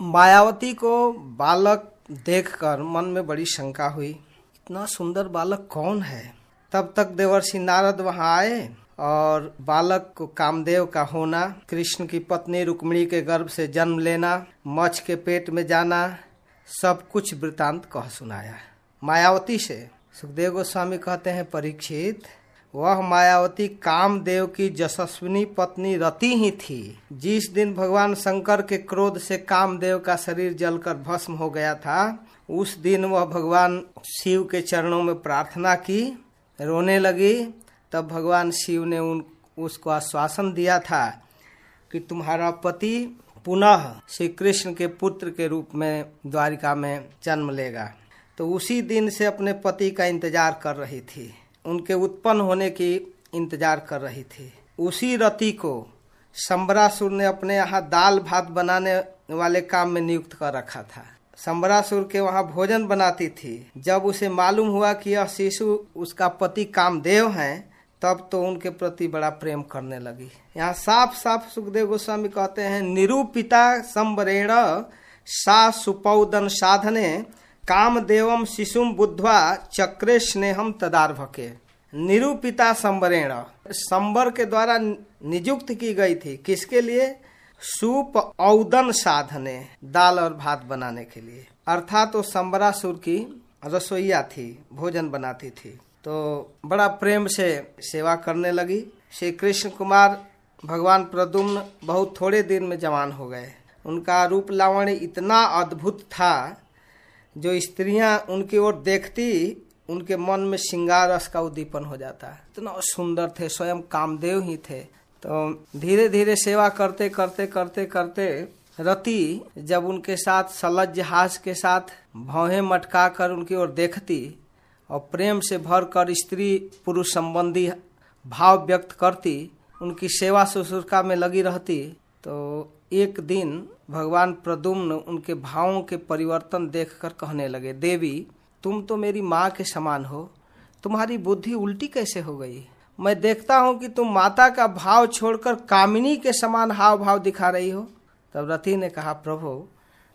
मायावती को बालक देखकर मन में बड़ी शंका हुई, इतना सुंदर बालक कौन है? तब तक देवर्षि नारद वहाँ आए और बालक को कामदेव का होना, कृष्ण की पत्नी रुक्मिणी के गर्भ से जन्म लेना, मच्छ के पेट में जाना, सब कुछ वृतांत कह सुनाया। मायावती से, सुखदेव गोस्वामी कहते हैं, परीक्षित वह मायावती कामदेव की यशस्विनी पत्नी रति ही थी। जिस दिन भगवान शंकर के क्रोध से कामदेव का शरीर जलकर भस्म हो गया था, उस दिन वह भगवान शिव के चरणों में प्रार्थना की, रोने लगी। तब भगवान शिव ने उन, उसको आश्वासन दिया था कि तुम्हारा पति पुनः श्री कृष्ण के पुत्र के रूप में द्वारिका में जन्म लेगा। तो उसी दिन से अपने पति का इंतज़ार कर रही थी। उनके उत्पन्न होने की इंतज़ार कर रही थी। उसी रति को संबरासुर ने अपने यहाँ दाल भात बनाने वाले काम में नियुक्त कर रखा था। संबरासुर के वहाँ भोजन बनाती थी। जब उसे मालूम हुआ कि यह शिशु उसका पति कामदेव हैं, तब तो उनके प्रति बड़ा प्रेम करने लगी। यहाँ साफ़ साफ़ सुखदेव गोस्वामी कहते हैं, निरूपिता संबरेण सा सुपौदन साधने, कामदेवम शिशुम बुद्धवा चक्रे स्नेहम तदार्भके। निरूपिता संबरेण। संबर के द्वारा नियुक्त की गई थी। किसके लिए? सूप औदन साधने, दाल और भात बनाने के लिए। अर्थात वो संबरासुर की रसोईया थी, भोजन बनाती थी। तो बड़ा प्रेम से सेवा करने लगी। श्री कृष्ण कुमार भगवान प्रदुम्न बहुत थोड़े दिन में जवान हो गए। उनका रूप लावण्य इतना अद्भुत था, जो स्त्रियाँ उनकी ओर देखती उनके मन में श्रृंगार रस का उद्दीपन हो जाता है। इतना सुंदर थे, स्वयं कामदेव ही थे। तो धीरे धीरे सेवा करते करते करते करते रति जब उनके साथ सलज हास के साथ भौहे मटका कर उनकी ओर देखती और प्रेम से भर कर स्त्री पुरुष संबंधी भाव व्यक्त करती, उनकी सेवा शुश्रूषा में लगी रहती तो एक दिन भगवान प्रदुम्न उनके भावों के परिवर्तन देखकर कहने लगे, देवी तुम तो मेरी माँ के समान हो। तुम्हारी बुद्धि उल्टी कैसे हो गई? मैं देखता हूँ कि तुम माता का भाव छोड़कर कामिनी के समान हाव भाव दिखा रही हो। तब रति ने कहा, प्रभु,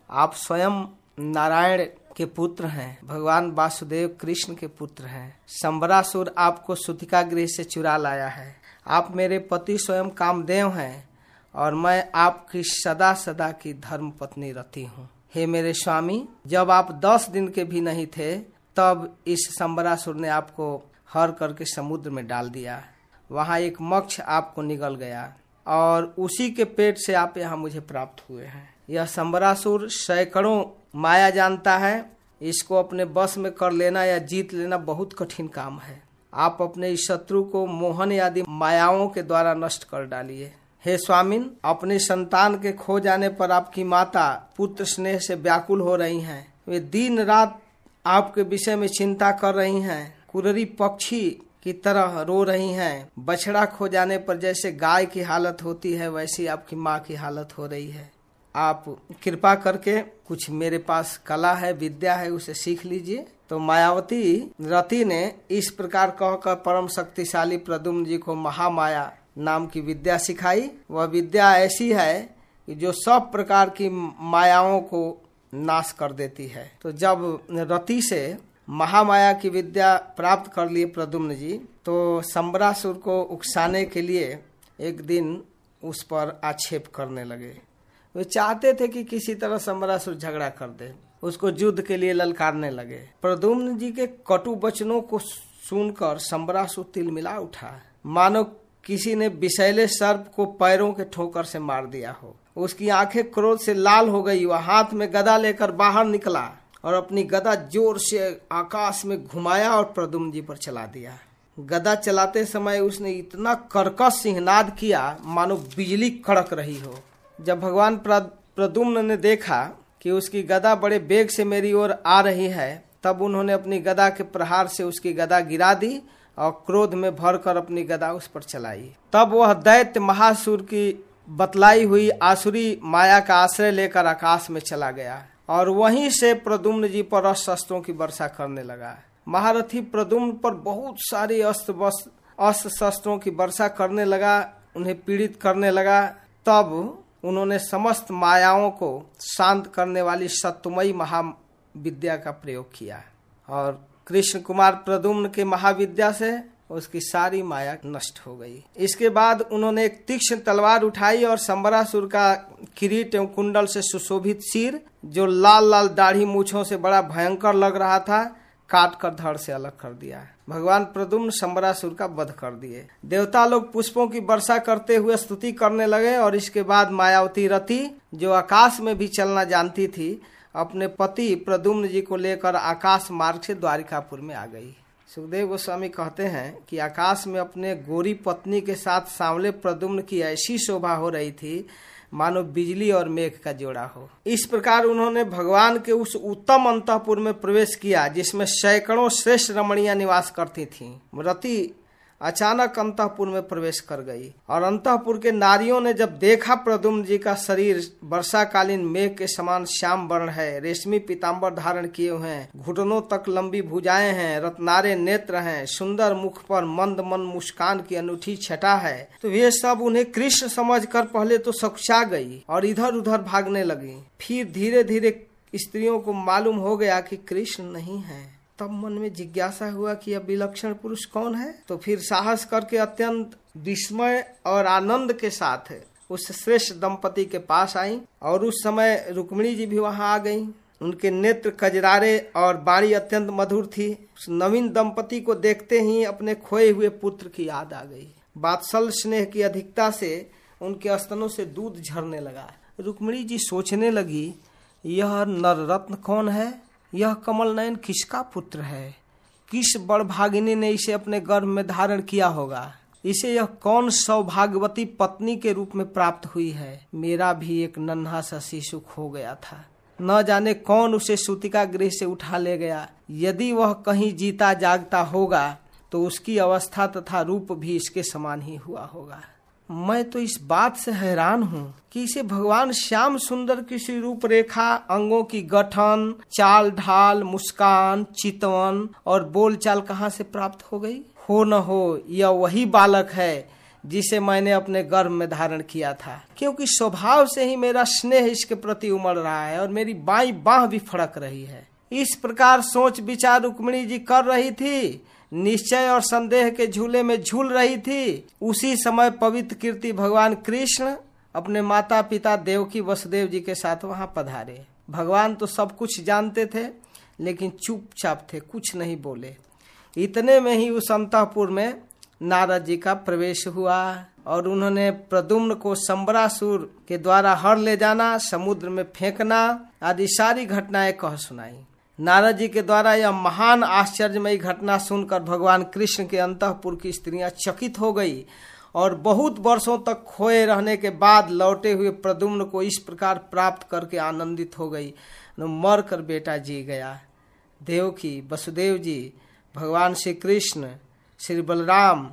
आप स्वयं नारायण के पुत्र हैं। भगवान वासुदेव कृष्ण के पुत्र हैं। संबरासुर आपको सुतिका गृह से चुरा लाया है। आप मेरे पति स्वयं कामदेव हैं और मैं आपकी सदा सदा की धर्म पत्नी रति हूँ। हे मेरे स्वामी, जब आप दस दिन के भी नहीं थे, तब इस संबरासुर ने आपको हर करके समुद्र में डाल दिया। वहाँ एक मक्ष आपको निगल गया और उसी के पेट से आप यहाँ मुझे प्राप्त हुए हैं। यह संबरासुर सैकड़ों माया जानता है। इसको अपने बस में कर लेना या जीत लेना बहुत कठिन काम है। आप अपने इस शत्रु को मोहन आदि मायाओं के द्वारा नष्ट कर डालिए। हे स्वामिन, अपने संतान के खो जाने पर आपकी माता पुत्र स्नेह से व्याकुल हो रही हैं। वे दिन रात आपके विषय में चिंता कर रही हैं। कुररी पक्षी की तरह रो रही हैं। बछड़ा खो जाने पर जैसे गाय की हालत होती है, वैसी आपकी माँ की हालत हो रही है। आप कृपा करके कुछ मेरे पास कला है, विद्या है, उसे सीख लीजिए। तो मायावती रति ने इस प्रकार कहकर परम शक्तिशाली प्रदुम्न जी को महामाया नाम की विद्या सिखाई। वह विद्या ऐसी है कि जो सब प्रकार की मायाओं को नाश कर देती है। तो जब रति से महामाया की विद्या प्राप्त कर लिए प्रदुम्न जी तो संबरासुर को उकसाने के लिए एक दिन उस पर आक्षेप करने लगे। वे चाहते थे कि किसी तरह संबरासुर झगड़ा कर दे। उसको युद्ध के लिए ललकारने लगे। प्रदुम्न जी के कटु वचनों को सुनकर संबरासुर तिल मिला उठा। मानो किसी ने विषैले सर्प को पैरों के ठोकर से मार दिया हो। उसकी आँखें क्रोध से लाल हो गई वह हाथ में गदा लेकर बाहर निकला और अपनी गदा ज़ोर से आकाश में घुमाया और प्रदुम्न जी पर चला दिया। गदा चलाते समय उसने इतना कर्कश सिंहनाद किया, मानो बिजली कड़क रही हो। जब भगवान प्रदुम्न ने देखा कि उसकी गदा बड़े बेग से मेरी ओर आ रही है, तब उन्होंने अपनी गदा के प्रहार से उसकी गदा गिरा दी और क्रोध में भरकर अपनी गदा उस पर चलाई। तब वह दैत्य महासुर की बतलाई हुई आसुरी माया का आश्रय लेकर आकाश में चला गया और वहीं से प्रदुम्न जी पर अस्त्र शस्त्रों की वर्षा करने लगा। महारथी प्रदुम्न पर बहुत सारे अस्त्र अस्त्र शस्त्रों की वर्षा करने लगा, उन्हें पीड़ित करने लगा। तब उन्होंने समस्त मायाओं को शांत करने वाली सत्वमयी महाविद्या का प्रयोग किया और कृष्ण कुमार प्रदुम्न के महाविद्या से उसकी सारी माया नष्ट हो गई। इसके बाद उन्होंने एक तीक्ष्ण तलवार उठाई और संबरासुर का किरीट एवं कुंडल से सुशोभित सिर, जो लाल लाल दाढ़ी मूछों से बड़ा भयंकर लग रहा था, काट कर धड़ से अलग कर दिया। भगवान प्रदुम्न संबरासुर का वध कर दिए। देवता लोग पुष्पों की वर्षा करते हुए स्तुति करने लगे और इसके बाद मायावती रति जो आकाश में भी चलना जानती थी अपने पति प्रदुम्न जी को लेकर आकाश मार्ग से द्वारिकापुर में आ गई सुखदेव गोस्वामी कहते हैं कि आकाश में अपने गोरी पत्नी के साथ सांवले प्रदुम्न की ऐसी शोभा हो रही थी, मानो बिजली और मेघ का जोड़ा हो इस प्रकार उन्होंने भगवान के उस उत्तम अंतपुर में प्रवेश किया, जिसमें सैकड़ों श्रेष्ठ रमणियाँ निवास करती थीं। रति अचानक अंतपुर में प्रवेश कर गई। और अंतपुर के नारियों ने जब देखा प्रदुम्न जी का शरीर वर्षाकालीन मेघ के समान श्याम वर्ण है, रेशमी पीताम्बर धारण किए हुए हैं, घुटनों तक लंबी भुजाएँ हैं, रत्नारे नेत्र हैं, सुंदर मुख पर मंद मन मुस्कान की अनूठी छटा है तो वे सब उन्हें कृष्ण समझ कर पहले तो सकुचा गई और इधर उधर भागने लगी। फिर धीरे धीरे स्त्रियों को मालूम हो गया कि कृष्ण नहीं है। तब मन में जिज्ञासा हुआ कि अब विलक्षण पुरुष कौन है? तो फिर साहस करके अत्यंत विस्मय और आनंद के साथ उस श्रेष्ठ दंपति के पास आई और उस समय रुक्मिणी जी भी वहाँ आ गई। उनके नेत्र कजरारे और बाणी अत्यंत मधुर थी। उस नवीन दंपति को देखते ही अपने खोए हुए पुत्र की याद आ गई। बात्सल स्नेह की अधिकता से उनके स्तनों से दूध झरने लगा। रुक्मिणी जी सोचने लगी, यह नर रत्न कौन है? यह कमल नयन किसका पुत्र है? किस बड़ भागिनी ने इसे अपने गर्भ में धारण किया होगा? इसे यह कौन सौभाग्यवती पत्नी के रूप में प्राप्त हुई है? मेरा भी एक नन्हा सा शिशु खो गया था। न जाने कौन उसे सूतिका गृह से उठा ले गया। यदि वह कहीं जीता जागता होगा तो उसकी अवस्था तथा रूप भी इसके समान ही हुआ होगा। मैं तो इस बात से हैरान हूँ कि इसे भगवान श्याम सुंदर किसी रूप रेखा अंगों की गठन, चाल ढाल, मुस्कान, चितवन और बोल चाल कहाँ से प्राप्त हो गई? हो न हो, यह वही बालक है जिसे मैंने अपने गर्भ में धारण किया था। क्योंकि स्वभाव से ही मेरा स्नेह इसके प्रति उमड़ रहा है और मेरी बाई बाह भी फड़क रही है। इस प्रकार सोच विचार रुक्मिणी जी कर रही थी निश्चय और संदेह के झूले में झूल रही थी। उसी समय पवित्र कीर्ति भगवान कृष्ण अपने माता पिता देवकी वसुदेव जी के साथ वहाँ पधारे। भगवान तो सब कुछ जानते थे, लेकिन चुपचाप थे, कुछ नहीं बोले। इतने में ही उस अंतपुर में नारद जी का प्रवेश हुआ और उन्होंने प्रदुम्न को संबरासुर के द्वारा हर ले जाना, समुद्र में फेंकना आदि सारी घटनाएँ कह सुनाई। नारद जी के द्वारा यह महान आश्चर्यमयी घटना सुनकर भगवान कृष्ण के अंतपुर की स्त्रियाँ चकित हो गई और बहुत वर्षों तक खोए रहने के बाद लौटे हुए प्रदुम्न को इस प्रकार प्राप्त करके आनंदित हो गई। मर कर बेटा जी गया। देव देवकी वसुदेव जी, भगवान श्री कृष्ण, श्री बलराम,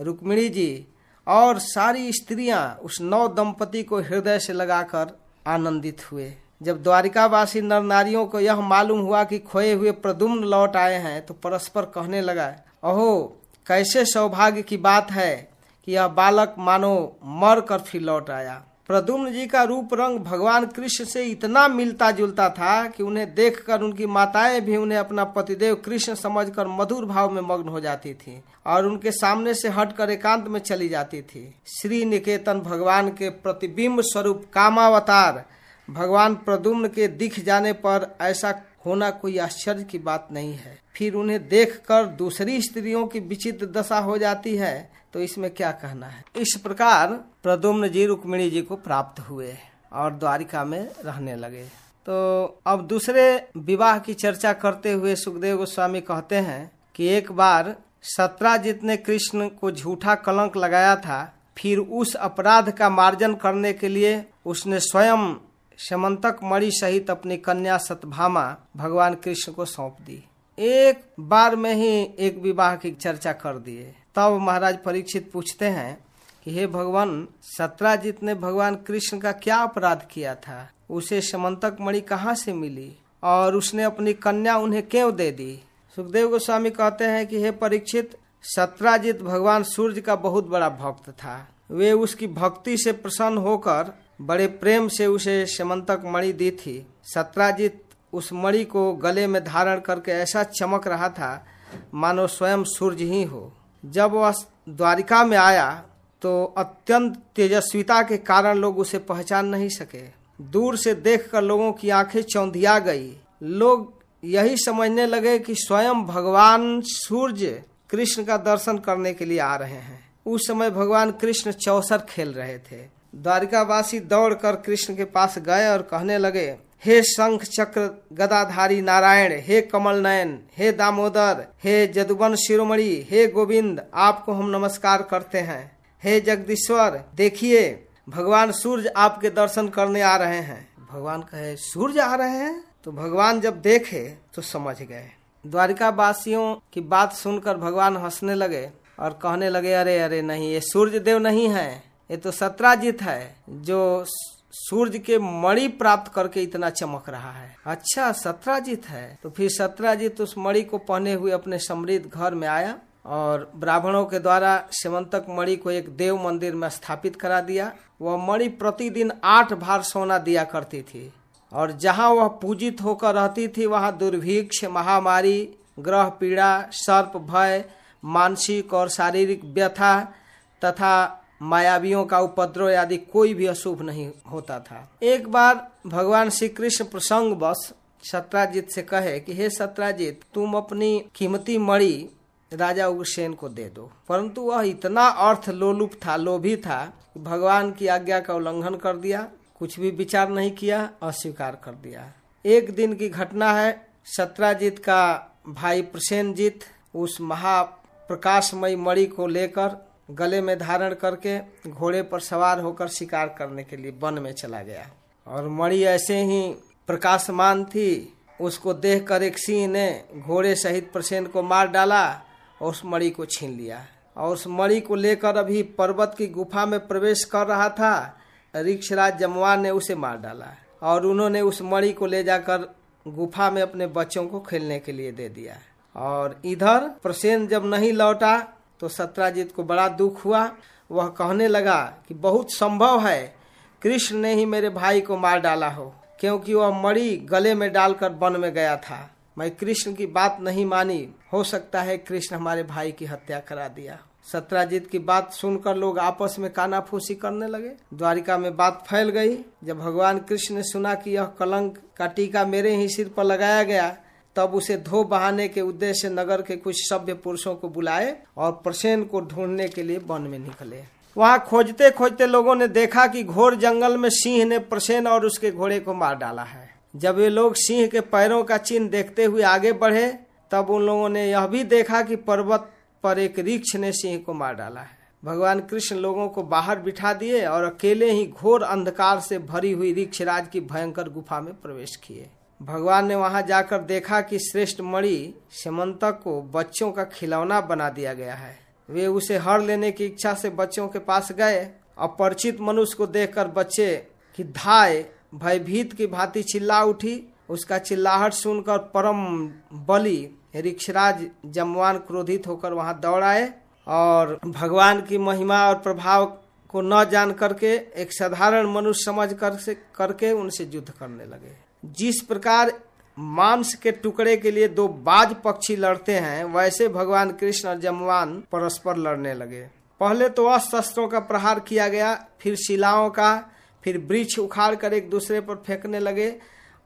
रुक्मिणी जी और सारी स्त्रियाँ उस नौ दंपति को हृदय से लगाकर आनंदित हुए। जब द्वारिकावासी नर नारियों को यह मालूम हुआ कि खोए हुए प्रदुम्न लौट आए हैं तो परस्पर कहने लगा अहो कैसे सौभाग्य की बात है कि यह बालक मानो मर कर फिर लौट आया? प्रदुम्न जी का रूप रंग भगवान कृष्ण से इतना मिलता जुलता था कि उन्हें देखकर उनकी माताएँ भी उन्हें अपना पतिदेव कृष्ण समझकर मधुर भाव में मग्न हो जाती थी और उनके सामने से हटकर एकांत में चली जाती थी। श्री निकेतन भगवान के प्रतिबिंब स्वरूप कामावतार भगवान प्रदुम्न के दिख जाने पर ऐसा होना कोई आश्चर्य की बात नहीं है। फिर उन्हें देखकर दूसरी स्त्रियों की विचित्र दशा हो जाती है तो इसमें क्या कहना है? इस प्रकार प्रदुम्न जी, रुक्मिणी जी को प्राप्त हुए और द्वारिका में रहने लगे। तो अब दूसरे विवाह की चर्चा करते हुए सुखदेव गोस्वामी कहते हैं कि एक बार सत्राजित ने कृष्ण को झूठा कलंक लगाया था, फिर उस अपराध का मार्जन करने के लिए उसने स्वयं समंतक मणि सहित अपनी कन्या सतभामा भगवान कृष्ण को सौंप दी। एक बार में ही एक विवाह की चर्चा कर दिए। तब महाराज परीक्षित पूछते हैं कि, हे भगवान सत्राजीत ने भगवान कृष्ण का क्या अपराध किया था? उसे समंतक मणि कहाँ से मिली? और उसने अपनी कन्या उन्हें क्यों दे दी? सुखदेव गोस्वामी कहते हैं कि, हे परीक्षित सत्राजित भगवान सूर्य का बहुत बड़ा भक्त था। वे उसकी भक्ति से प्रसन्न होकर बड़े प्रेम से उसे समंतक मणि दी थी। सत्राजित उस मणि को गले में धारण करके ऐसा चमक रहा था, मानो स्वयं सूर्य ही हो। जब वह द्वारिका में आया तो अत्यंत तेजस्विता के कारण लोग उसे पहचान नहीं सके। दूर से देखकर लोगों की आँखें चौंधिया गई। लोग यही समझने लगे कि स्वयं भगवान सूर्य कृष्ण का दर्शन करने के लिए आ रहे हैं। उस समय भगवान कृष्ण चौसर खेल रहे थे। द्वारिकावासी दौड़कर कृष्ण के पास गए और कहने लगे, हे शंख चक्र, गदाधारी नारायण, हे कमल नयन, हे दामोदर, हे जदुबन शिरोमणि, हे गोविंद, आपको हम नमस्कार करते हैं। हे जगदीश्वर, देखिए, भगवान सूर्य आपके दर्शन करने आ रहे हैं। भगवान कहे, सूर्य आ रहे हैं? तो भगवान जब देखे तो समझ गए। द्वारिका वासियों की बात सुनकर भगवान हंसने लगे और कहने लगे, अरे अरे, नहीं, ये सूर्य देव नहीं है। ये तो सत्राजित है, जो सूर्य के मणि प्राप्त करके इतना चमक रहा है। अच्छा सत्राजित है। तो फिर सत्राजित उस मणि को पहने हुए अपने समृद्ध घर में आया और ब्राह्मणों के द्वारा सेवंतक मणि को एक देव मंदिर में स्थापित करा दिया। वह मणि प्रतिदिन आठ भार सोना दिया करती थी और जहाँ वह पूजित होकर रहती थी, वहाँ दुर्भिक्ष, महामारी, ग्रह पीड़ा, सर्प भय, मानसिक और शारीरिक व्यथा तथा मायावियों का उपद्रव आदि कोई भी अशुभ नहीं होता था। एक बार भगवान श्री कृष्ण प्रसंग बस सत्राजीत से कहे कि, हे सत्राजित, तुम अपनी कीमती मणि राजा उग्रसेन को दे दो। परंतु वह इतना अर्थ लोलुप था, लोभी था भगवान की आज्ञा का उल्लंघन कर दिया, कुछ भी विचार नहीं किया, अस्वीकार कर दिया। एक दिन की घटना है, सत्राजीत का भाई प्रसेनजीत उस महा महाप्रकाशमयी मणि को लेकर गले में धारण करके घोड़े पर सवार होकर शिकार करने के लिए वन में चला गया। और मणि ऐसे ही प्रकाशमान थी, उसको देखकर एक सिंह ने घोड़े सहित प्रसेन को मार डाला और उस मणि को छीन लिया। और उस मणि को लेकर अभी पर्वत की गुफा में प्रवेश कर रहा था रिक्षराज जमवान ने उसे मार डाला और उन्होंने उस मणि को ले जाकर गुफा में अपने बच्चों को खेलने के लिए दे दिया। और इधर प्रसेन जब नहीं लौटा तो सत्राजित को बड़ा दुख हुआ। वह कहने लगा कि बहुत संभव है, कृष्ण ने ही मेरे भाई को मार डाला हो, क्योंकि वह मणि गले में डालकर वन में गया था। मैं कृष्ण की बात नहीं मानी। हो सकता है कृष्ण हमारे भाई की हत्या करा दिया। सत्राजीत की बात सुनकर लोग आपस में कानाफूसी करने लगे। द्वारिका में बात फैल गई। जब भगवान कृष्ण ने सुना कि यह कलंक का टीका मेरे ही सिर पर लगाया गया तब उसे धो बहाने के उद्देश्य नगर के कुछ सभ्य पुरुषों को बुलाए और प्रसेन को ढूँढने के लिए वन में निकले। वहाँ खोजते खोजते लोगों ने देखा कि घोर जंगल में सिंह ने प्रसेन और उसके घोड़े को मार डाला है। जब ये लोग सिंह के पैरों का चिन्ह देखते हुए आगे बढ़े, तब उन लोगों ने यह भी देखा कि पर्वत पर एक रिक्ष ने सिंह को मार डाला है। भगवान कृष्ण लोगों को बाहर बिठा दिए और अकेले ही घोर अंधकार से भरी हुई रिक्षराज की भयंकर गुफा में प्रवेश किए। भगवान ने वहाँ जाकर देखा कि श्रेष्ठ मणि समंतक को बच्चों का खिलौना बना दिया गया है। वे उसे हर लेने की इच्छा से बच्चों के पास गए। अपरिचित मनुष्य को देखकर बच्चे की धाय, भयभीत की भांति चिल्ला उठी। उसका चिल्लाहट सुनकर परम बलि रिक्षराज जमवान क्रोधित होकर वहाँ दौड़ आए और भगवान की महिमा और प्रभाव को न जान करके एक साधारण मनुष्य समझ कर से, करके उनसे युद्ध करने लगे। जिस प्रकार मांस के टुकड़े के लिए दो बाज पक्षी लड़ते हैं, वैसे भगवान कृष्ण और जमवान परस्पर लड़ने लगे। पहले तो अस्त्रों का प्रहार किया गया, फिर शिलाओं का, फिर वृक्ष उखाड़ कर एक दूसरे पर फेंकने लगे।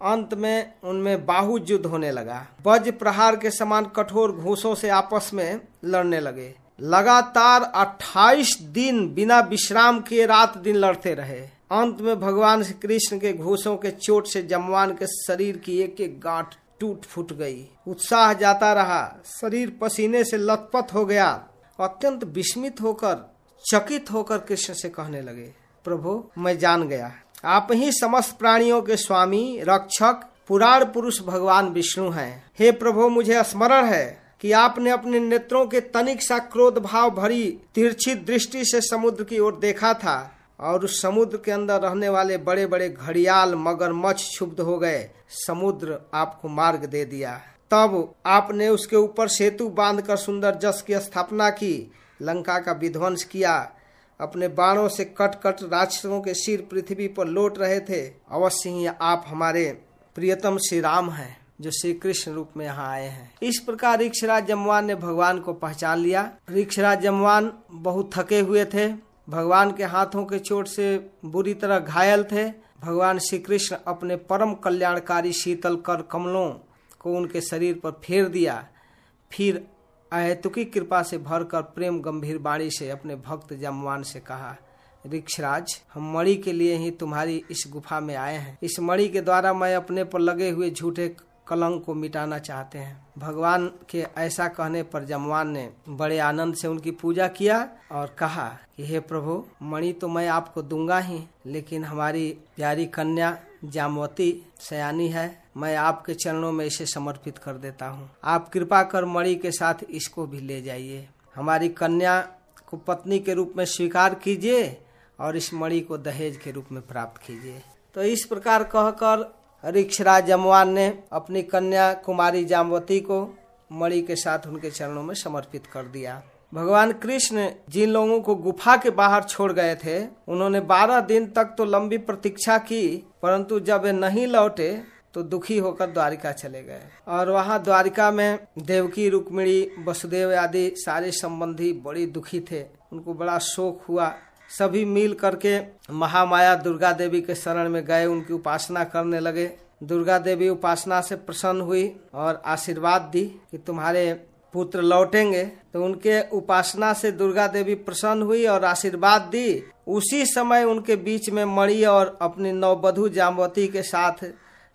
अंत में उनमें बाहु युद्ध होने लगा। वज्र प्रहार के समान कठोर घूसों से आपस में लड़ने लगे। लगातार 28 दिन बिना विश्राम किए रात दिन लड़ते रहे। अंत में भगवान श्री कृष्ण के घूसों के चोट से जमवान के शरीर की एक एक गांठ टूट फूट गई। उत्साह जाता रहा, शरीर पसीने से लथपथ हो गया, अत्यंत विस्मित होकर, चकित होकर कृष्ण से कहने लगे, प्रभु, मैं जान गया। आप ही समस्त प्राणियों के स्वामी, रक्षक, पुराण पुरुष भगवान विष्णु हैं। हे प्रभु, मुझे स्मरण है कि आपने अपने नेत्रों के तनिक सा क्रोध भाव भरी तिरछी दृष्टि से समुद्र की ओर देखा था। और उस समुद्र के अंदर रहने वाले बड़े बड़े घड़ियाल मगरमच्छ क्षुब्ध हो गए। समुद्र आपको मार्ग दे दिया। तब आपने उसके ऊपर सेतु बांधकर सुंदर जस की स्थापना की। लंका का विध्वंस किया। अपने बाणों से कट कट राक्षसों के सिर पृथ्वी पर लौट रहे थे। अवश्य ही आप हमारे प्रियतम श्री राम हैं, जो श्री कृष्ण रूप में यहाँ आए हैं। इस प्रकार रिक्षराज जमवान ने भगवान को पहचान लिया। रिक्षराज जमवान बहुत थके हुए थे। भगवान के हाथों के चोट से बुरी तरह घायल थे। भगवान श्री कृष्ण अपने परम कल्याणकारी शीतल कर कमलों को उनके शरीर पर फेर दिया। फिर अहेतुकी कृपा से भरकर प्रेम गंभीर बाणी से अपने भक्त जमवान से कहा रिक्षराज हम मणि के लिए ही तुम्हारी इस गुफा में आए हैं। इस मणि के द्वारा मैं अपने पर लगे हुए झूठे कलंक को मिटाना चाहते हैं। भगवान के ऐसा कहने पर जमवान ने बड़े आनंद से उनकी पूजा किया और कहा कि, हे प्रभु, मणि तो मैं आपको दूँगा ही, लेकिन हमारी प्यारी कन्या जामवती सयानी है। मैं आपके चरणों में इसे समर्पित कर देता हूँ। आप कृपा कर मणि के साथ इसको भी ले जाइए। हमारी कन्या को पत्नी के रूप में स्वीकार कीजिए और इस मणि को दहेज के रूप में प्राप्त कीजिए। तो इस प्रकार कहकर रिक्षराज जमवान ने अपनी कन्या कुमारी जामवती को मणि के साथ उनके चरणों में समर्पित कर दिया। भगवान कृष्ण जिन लोगों को गुफा के बाहर छोड़ गए थे, उन्होंने बारह दिन तक तो लंबी प्रतीक्षा की, परंतु जब वे नहीं लौटे तो दुखी होकर द्वारिका चले गए। और वहाँ द्वारिका में देवकी, रुक्मिणी, वसुदेव आदि सारे संबंधी बड़ी दुखी थे। उनको बड़ा शोक हुआ सभी मिल करके महामाया दुर्गा देवी के शरण में गए, उनकी उपासना करने लगे। दुर्गा देवी उपासना से प्रसन्न हुई और आशीर्वाद दी कि तुम्हारे पुत्र लौटेंगे। तो उनके उपासना से दुर्गा देवी प्रसन्न हुई और आशीर्वाद दी। उसी समय उनके बीच में मणि और अपनी नवबधु जामवती के साथ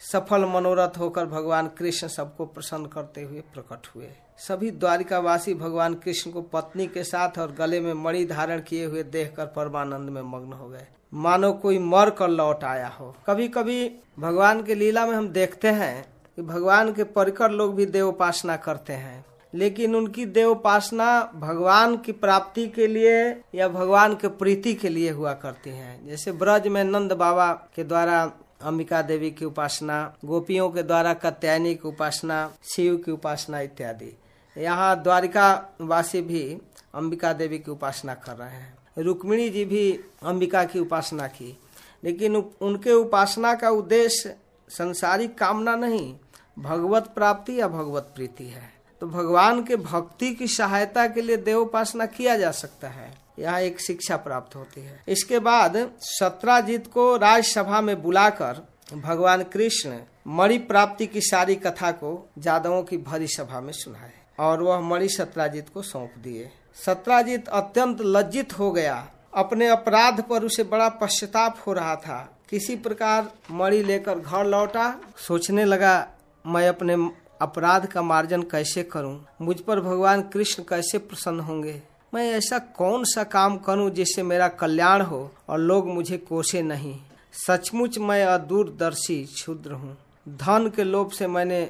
सफल मनोरथ होकर भगवान कृष्ण सबको प्रसन्न करते हुए प्रकट हुए। सभी द्वारिकावासी भगवान कृष्ण को पत्नी के साथ और गले में मणि धारण किए हुए देखकर परमानंद में मग्न हो गए। मानो कोई मर कर लौट आया हो। कभी कभी भगवान के लीला में हम देखते हैं कि भगवान के परिकर लोग भी देव उपासना करते हैं। लेकिन उनकी देव उपासना भगवान की प्राप्ति के लिए या भगवान के प्रीति के लिए हुआ करती है। जैसे ब्रज में नंद बाबा के द्वारा अंबिका देवी की उपासना, गोपियों के द्वारा कत्यायनी की उपासना, शिव की उपासना इत्यादि। यहाँ द्वारिका वासी भी अंबिका देवी की उपासना कर रहे हैं। रुक्मिणी जी भी अंबिका की उपासना की। लेकिन उनके उपासना का उद्देश्य संसारिक कामना नहीं, भगवत प्राप्ति या भगवत प्रीति है। तो भगवान के भक्ति की सहायता के लिए देव उपासना किया जा सकता है। यहाँ एक शिक्षा प्राप्त होती है। इसके बाद सत्राजीत को राज्यसभा में बुलाकर भगवान कृष्ण मणि प्राप्ति की सारी कथा को जादवों की भरी सभा में सुनाए। और वह मणि सत्राजीत को सौंप दिए। सत्राजीत अत्यंत लज्जित हो गया। अपने अपराध पर उसे बड़ा पश्चाताप हो रहा था। किसी प्रकार मणि लेकर घर लौटा। सोचने लगा, मैं अपने अपराध का मार्जन कैसे करूँ? मुझ पर भगवान कृष्ण कैसे प्रसन्न होंगे? मैं ऐसा कौन सा काम करूँ जिससे मेरा कल्याण हो और लोग मुझे कोसे नहीं? सचमुच मैं अदूरदर्शी क्षुद्र हूँ। धन के लोभ से मैंने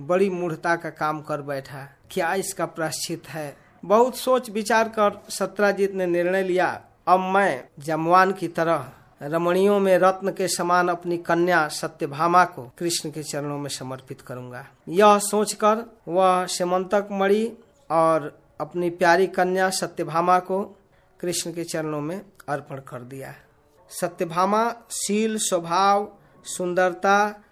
बड़ी मूढ़ता का काम कर बैठा क्या इसका प्राश्चित है? बहुत सोच विचार कर सत्राजीत ने निर्णय लिया, अब मैं जमवान की तरह रमणियों में रत्न के समान अपनी कन्या सत्यभामा को कृष्ण के चरणों में समर्पित करूँगा। यह सोचकर वह सेमंतक मणि और अपनी प्यारी कन्या सत्यभामा को कृष्ण के चरणों में अर्पण कर दिया। सत्यभामा, शील स्वभाव, सुंदरता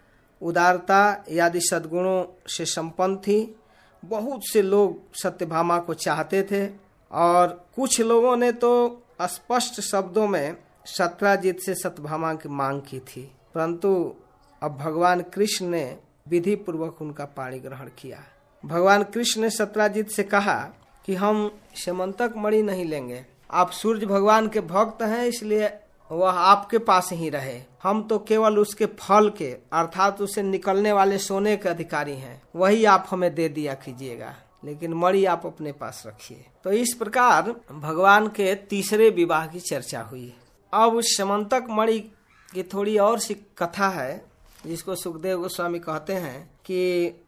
उदारता आदि सद्गुणों से संपन्न थी। बहुत से लोग सत्यभामा को चाहते थे और कुछ लोगों ने तो स्पष्ट शब्दों में सत्राजीत से सत्यभामा की मांग की थी। परंतु अब भगवान कृष्ण ने विधि पूर्वक उनका पाणी ग्रहण किया। भगवान कृष्ण ने सत्राजीत से कहा कि हम समंतक मणि नहीं लेंगे। आप सूर्य भगवान के भक्त हैं, इसलिए वह आपके पास ही रहे। हम तो केवल उसके फल के, अर्थात उसे निकलने वाले सोने के अधिकारी हैं। वही आप हमें दे दिया कीजिएगा, लेकिन मणि आप अपने पास रखिए। तो इस प्रकार भगवान के तीसरे विवाह की चर्चा हुई। अब उस समंतक मणि की थोड़ी और सी कथा है, जिसको सुखदेव गोस्वामी कहते हैं कि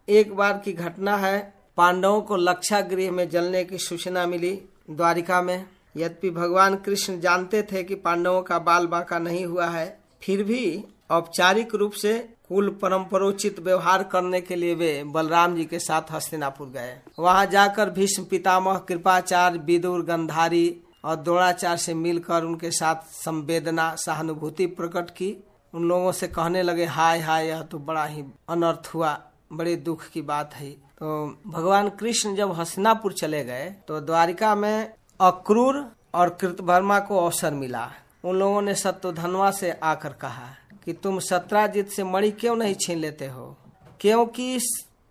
एक बार की घटना है, पांडवों को लक्षा गृह में जलने की सूचना मिली, द्वारिका में। यद्यपि भगवान कृष्ण जानते थे कि पांडवों का बाल बाका नहीं हुआ है, फिर भी औपचारिक रूप से कुल परम्परोचित व्यवहार करने के लिए वे बलराम जी के साथ हस्तिनापुर गए। वहाँ जाकर भीष्म पितामह, कृपाचार्य, विदुर, गंधारी और द्रोणाचार्य से मिलकर उनके साथ संवेदना, सहानुभूति प्रकट की। उन लोगों से कहने लगे, हाय हाय, यह तो बड़ा ही अनर्थ हुआ, बड़े दुख की बात है। तो भगवान कृष्ण जब हसनापुर चले गए तो द्वारिका में अक्रूर और कृतवर्मा को अवसर मिला। उन लोगों ने सत्यधनवा से आकर कहा कि तुम सत्राजित से मणि क्यों नहीं छीन लेते हो? क्योंकि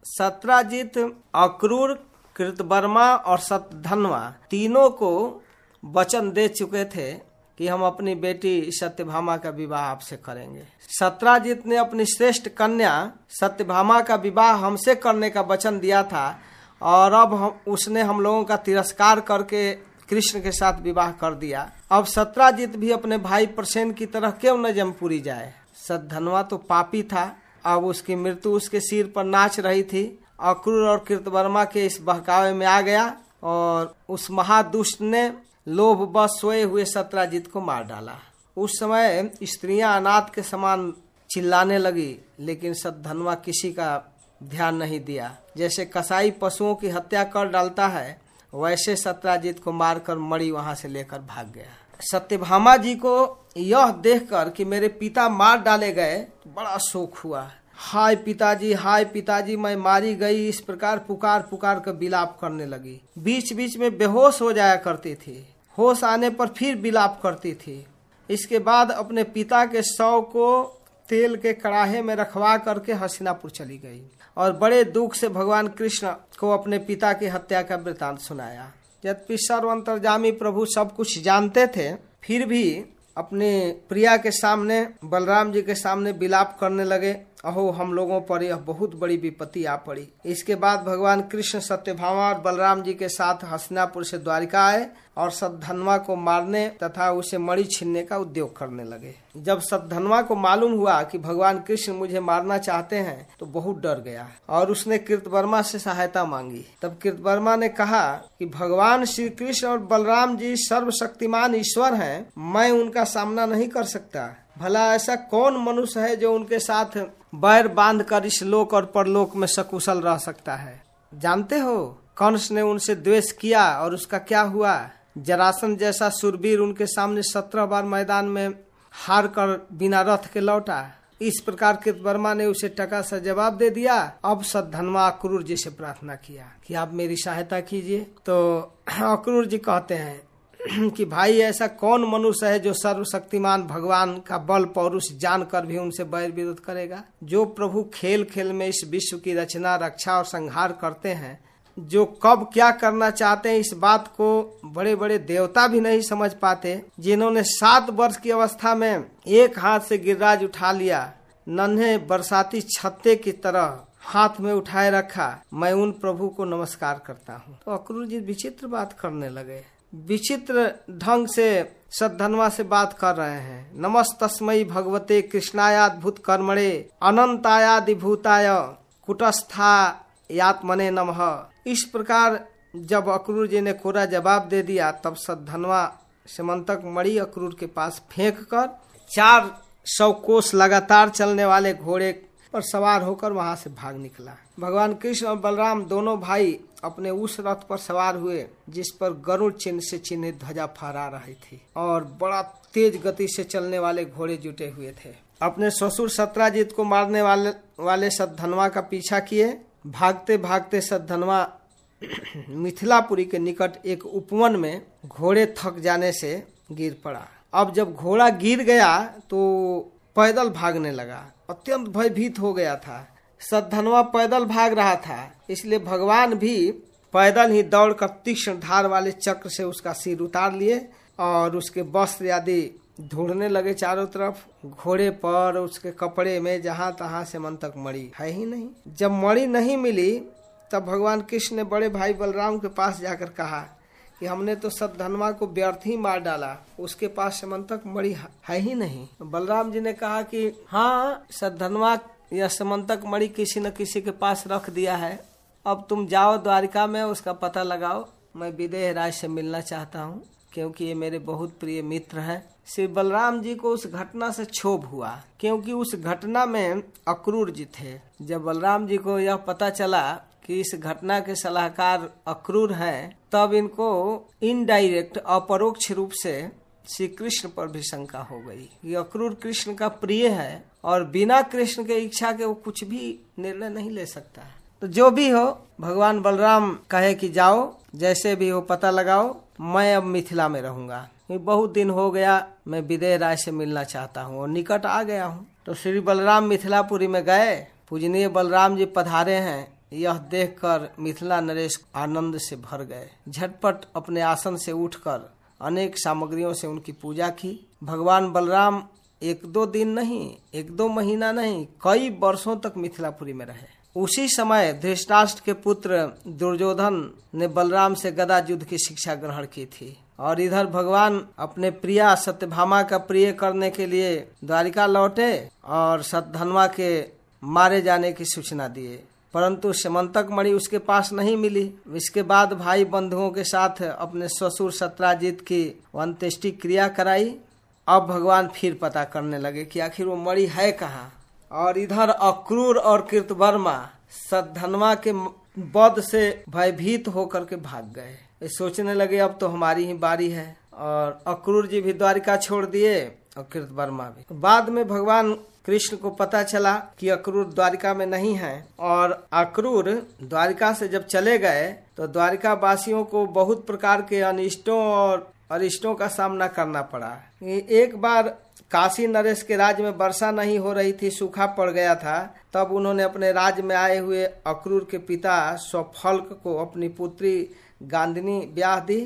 सत्राजित, अक्रूर, कृतवर्मा और सत्यधनवा तीनों को वचन दे चुके थे कि हम अपनी बेटी सत्यभामा का विवाह आपसे करेंगे। सत्राजीत ने अपनी श्रेष्ठ कन्या सत्यभामा का विवाह हमसे करने का वचन दिया था और अब हम, उसने हम लोगों का तिरस्कार करके कृष्ण के साथ विवाह कर दिया। अब सत्राजित भी अपने भाई प्रसेन की तरह क्यों न जमपुरी जाए? सद्धनवा तो पापी था। अब उसकी मृत्यु उसके सिर पर नाच रही थी। अक्रूर और कृतवर्मा के इस बहकावे में आ गया और उस महादुष्ट ने लोभ बस सोए हुए सत्राजीत को मार डाला। उस समय स्त्रियाँ अनाथ के समान चिल्लाने लगी, लेकिन सद्धनवा किसी का ध्यान नहीं दिया। जैसे कसाई पशुओं की हत्या कर डालता है वैसे सत्राजित को मारकर मणि वहाँ से लेकर भाग गया। सत्यभामा जी को यह देखकर कि मेरे पिता मार डाले गए तो बड़ा शोक हुआ। हाय पिताजी हाय पिताजी, मैं मारी गई, इस प्रकार पुकार पुकार कर बिलाप करने लगी। बीच बीच में बेहोश हो जाया करती थी। होश आने पर फिर बिलाप करती थी। इसके बाद अपने पिता के शव को तेल के कड़ाहे में रखवा करके हसीनापुर चली गई और बड़े दुख से भगवान कृष्ण को अपने पिता की हत्या का वृतांत सुनाया। यद्यपि सर्व अंतर्जामी प्रभु सब कुछ जानते थे, फिर भी अपने प्रिया के सामने, बलराम जी के सामने विलाप करने लगे, अहो, हम लोगों पर यह बहुत बड़ी विपत्ति आ पड़ी। इसके बाद भगवान कृष्ण सत्यभामा और बलराम जी के साथ हसनापुर से द्वारिका आए और सद्धनवा को मारने तथा उसे मणि छीनने का उद्योग करने लगे। जब सद्धनवा को मालूम हुआ कि भगवान कृष्ण मुझे मारना चाहते हैं तो बहुत डर गया और उसने कृतवर्मा से सहायता मांगी। तब कृतवर्मा ने कहा कि, भगवान श्री कृष्ण और बलराम जी सर्वशक्तिमान ईश्वर हैं, मैं उनका सामना नहीं कर सकता। भला ऐसा कौन मनुष्य है जो उनके साथ बैर बाँध कर इस लोक और परलोक में सकुशल रह सकता है? जानते हो, कंस ने उनसे द्वेष किया और उसका क्या हुआ? जरासन जैसा सुरवीर उनके सामने सत्रह बार मैदान में हार कर बिना रथ के लौटा। इस प्रकार कृत वर्मा ने उसे टका सा जवाब दे दिया। अब सद्धनवा अक्रूर जी से प्रार्थना किया कि आप मेरी सहायता कीजिए। तो अक्रूर जी कहते हैं कि भाई, ऐसा कौन मनुष्य है जो सर्वशक्तिमान भगवान का बल पौरुष जानकर भी उनसे बैर विरोध करेगा? जो प्रभु खेल खेल में इस विश्व की रचना, रक्षा और संहार करते हैं जो कब क्या करना चाहते हैं, इस बात को बड़े बड़े देवता भी नहीं समझ पाते। जिन्होंने सात वर्ष की अवस्था में एक हाथ से गिरिराज उठा लिया, नन्हे बरसाती छत्ते की तरह हाथ में उठाए रखा, मैं उन प्रभु को नमस्कार करता हूँ। तो अक्रूर जी विचित्र बात करने लगे। विचित्र ढंग से, सद्धनवा से बात कर रहे हैं। नमस्तस्मयी भगवते कृष्णायाद्भुत कर्मणे अनंतायादि भूताय कुटस्था यात्मने नमः। इस प्रकार जब अक्रूर जी ने कोरा जवाब दे दिया, तब सद्धनवा समंतक मणि अक्रूर के पास फेंक कर चार सौ कोष लगातार चलने वाले घोड़े पर सवार होकर वहाँ से भाग निकला। भगवान कृष्ण और बलराम दोनों भाई अपने उस रथ पर सवार हुए, जिस पर गरुड़ चिन्ह से चिन्हित ध्वजा फहरा रही थी और बड़ा तेज गति से चलने वाले घोड़े जुटे हुए थे। अपने ससुर सत्राजीत को मारने वाले वाले सद्धनवा का पीछा किए भागते भागते सद्धनवा मिथिलापुरी के निकट एक उपवन में घोड़े थक जाने से गिर पड़ा। अब जब घोड़ा गिर गया तो पैदल भागने लगा। अत्यंत भयभीत हो गया था। सद्धनवा पैदल भाग रहा था, इसलिए भगवान भी पैदल ही दौड़ कर तीक्ष्ण धार वाले चक्र से उसका सिर उतार लिए और उसके वस्त्र आदि ढूँढने लगे चारों तरफ़, घोड़े पर, उसके कपड़े में, जहाँ तहां से मन तक मड़ी है ही नहीं। जब मड़ी नहीं मिली, तब भगवान कृष्ण ने बड़े भाई बलराम के पास जाकर कहा कि हमने तो सद्धनवा को व्यर्थ ही मार डाला। उसके पास समंतक मणि है ही नहीं। बलराम जी ने कहा कि हाँ सद्धनवा या समंतक मणि किसी न किसी के पास रख दिया है। अब तुम जाओ द्वारिका में, उसका पता लगाओ। मैं विदेह राज से मिलना चाहता हूँ, क्योंकि ये मेरे बहुत प्रिय मित्र हैं। श्री बलराम जी को उस घटना से क्षोभ हुआ, क्योंकि उस घटना में अक्रूर जी थे। जब बलराम जी को यह पता चला कि इस घटना के सलाहकार अक्रूर हैं, तब इनको इनडायरेक्ट अपरोक्ष रूप से श्री कृष्ण पर भी शंका हो गई। ये अक्रूर कृष्ण का प्रिय है, और बिना कृष्ण के इच्छा के वो कुछ भी निर्णय नहीं ले सकता। तो जो भी हो, भगवान बलराम कहे कि जाओ, जैसे भी हो पता लगाओ, मैं अब मिथिला में रहूँगा। बहुत दिन हो गया, मैं विदय राय से मिलना चाहता हूँ और निकट आ गया हूँ। तो श्री बलराम मिथिलापुरी में गए। पूजनीय बलराम जी पधारे हैं। यह देखकर मिथिला नरेश आनंद से भर गए। झटपट अपने आसन से उठकर अनेक सामग्रियों से उनकी पूजा की। भगवान बलराम एक दो दिन नहीं, एक दो महीना नहीं, कई वर्षों तक मिथिलापुरी में रहे। उसी समय धृष्टाष्ट्र के पुत्र दुर्योधन ने बलराम से गदा युद्ध की शिक्षा ग्रहण की थी। और इधर भगवान अपने प्रिया सत्यभामा का प्रिय करने के लिए द्वारिका लौटे और सतधनवा के मारे जाने की सूचना दिए। परंतु समंतक मणि उसके पास नहीं मिली। इसके बाद भाई बंधुओं के साथ अपने ससुर सत्राजीत की अंत्येष्टि क्रिया कराई। अब भगवान फिर पता करने लगे कि आखिर वो मणि है कहाँ। और इधर अक्रूर और कृतवर्मा सद्धनवा के बद से भयभीत होकर के भाग गए। सोचने लगे, अब तो हमारी ही बारी है। और अक्रूर जी भी द्वारिका छोड़ दिए और कृत वर्मा भी। बाद में भगवान कृष्ण को पता चला कि अक्रूर द्वारिका में नहीं है और अक्रूर द्वारिका से जब चले गए तो द्वारिका वासियों को बहुत प्रकार के अनिष्टों और अरिष्टों का सामना करना पड़ा। एक बार काशी नरेश के राज्य में वर्षा नहीं हो रही थी, सूखा पड़ गया था, तब उन्होंने अपने राज्य में आए हुए अक्रूर के पिता स्वफल्क को अपनी पुत्री गांधिनी ब्याह दी,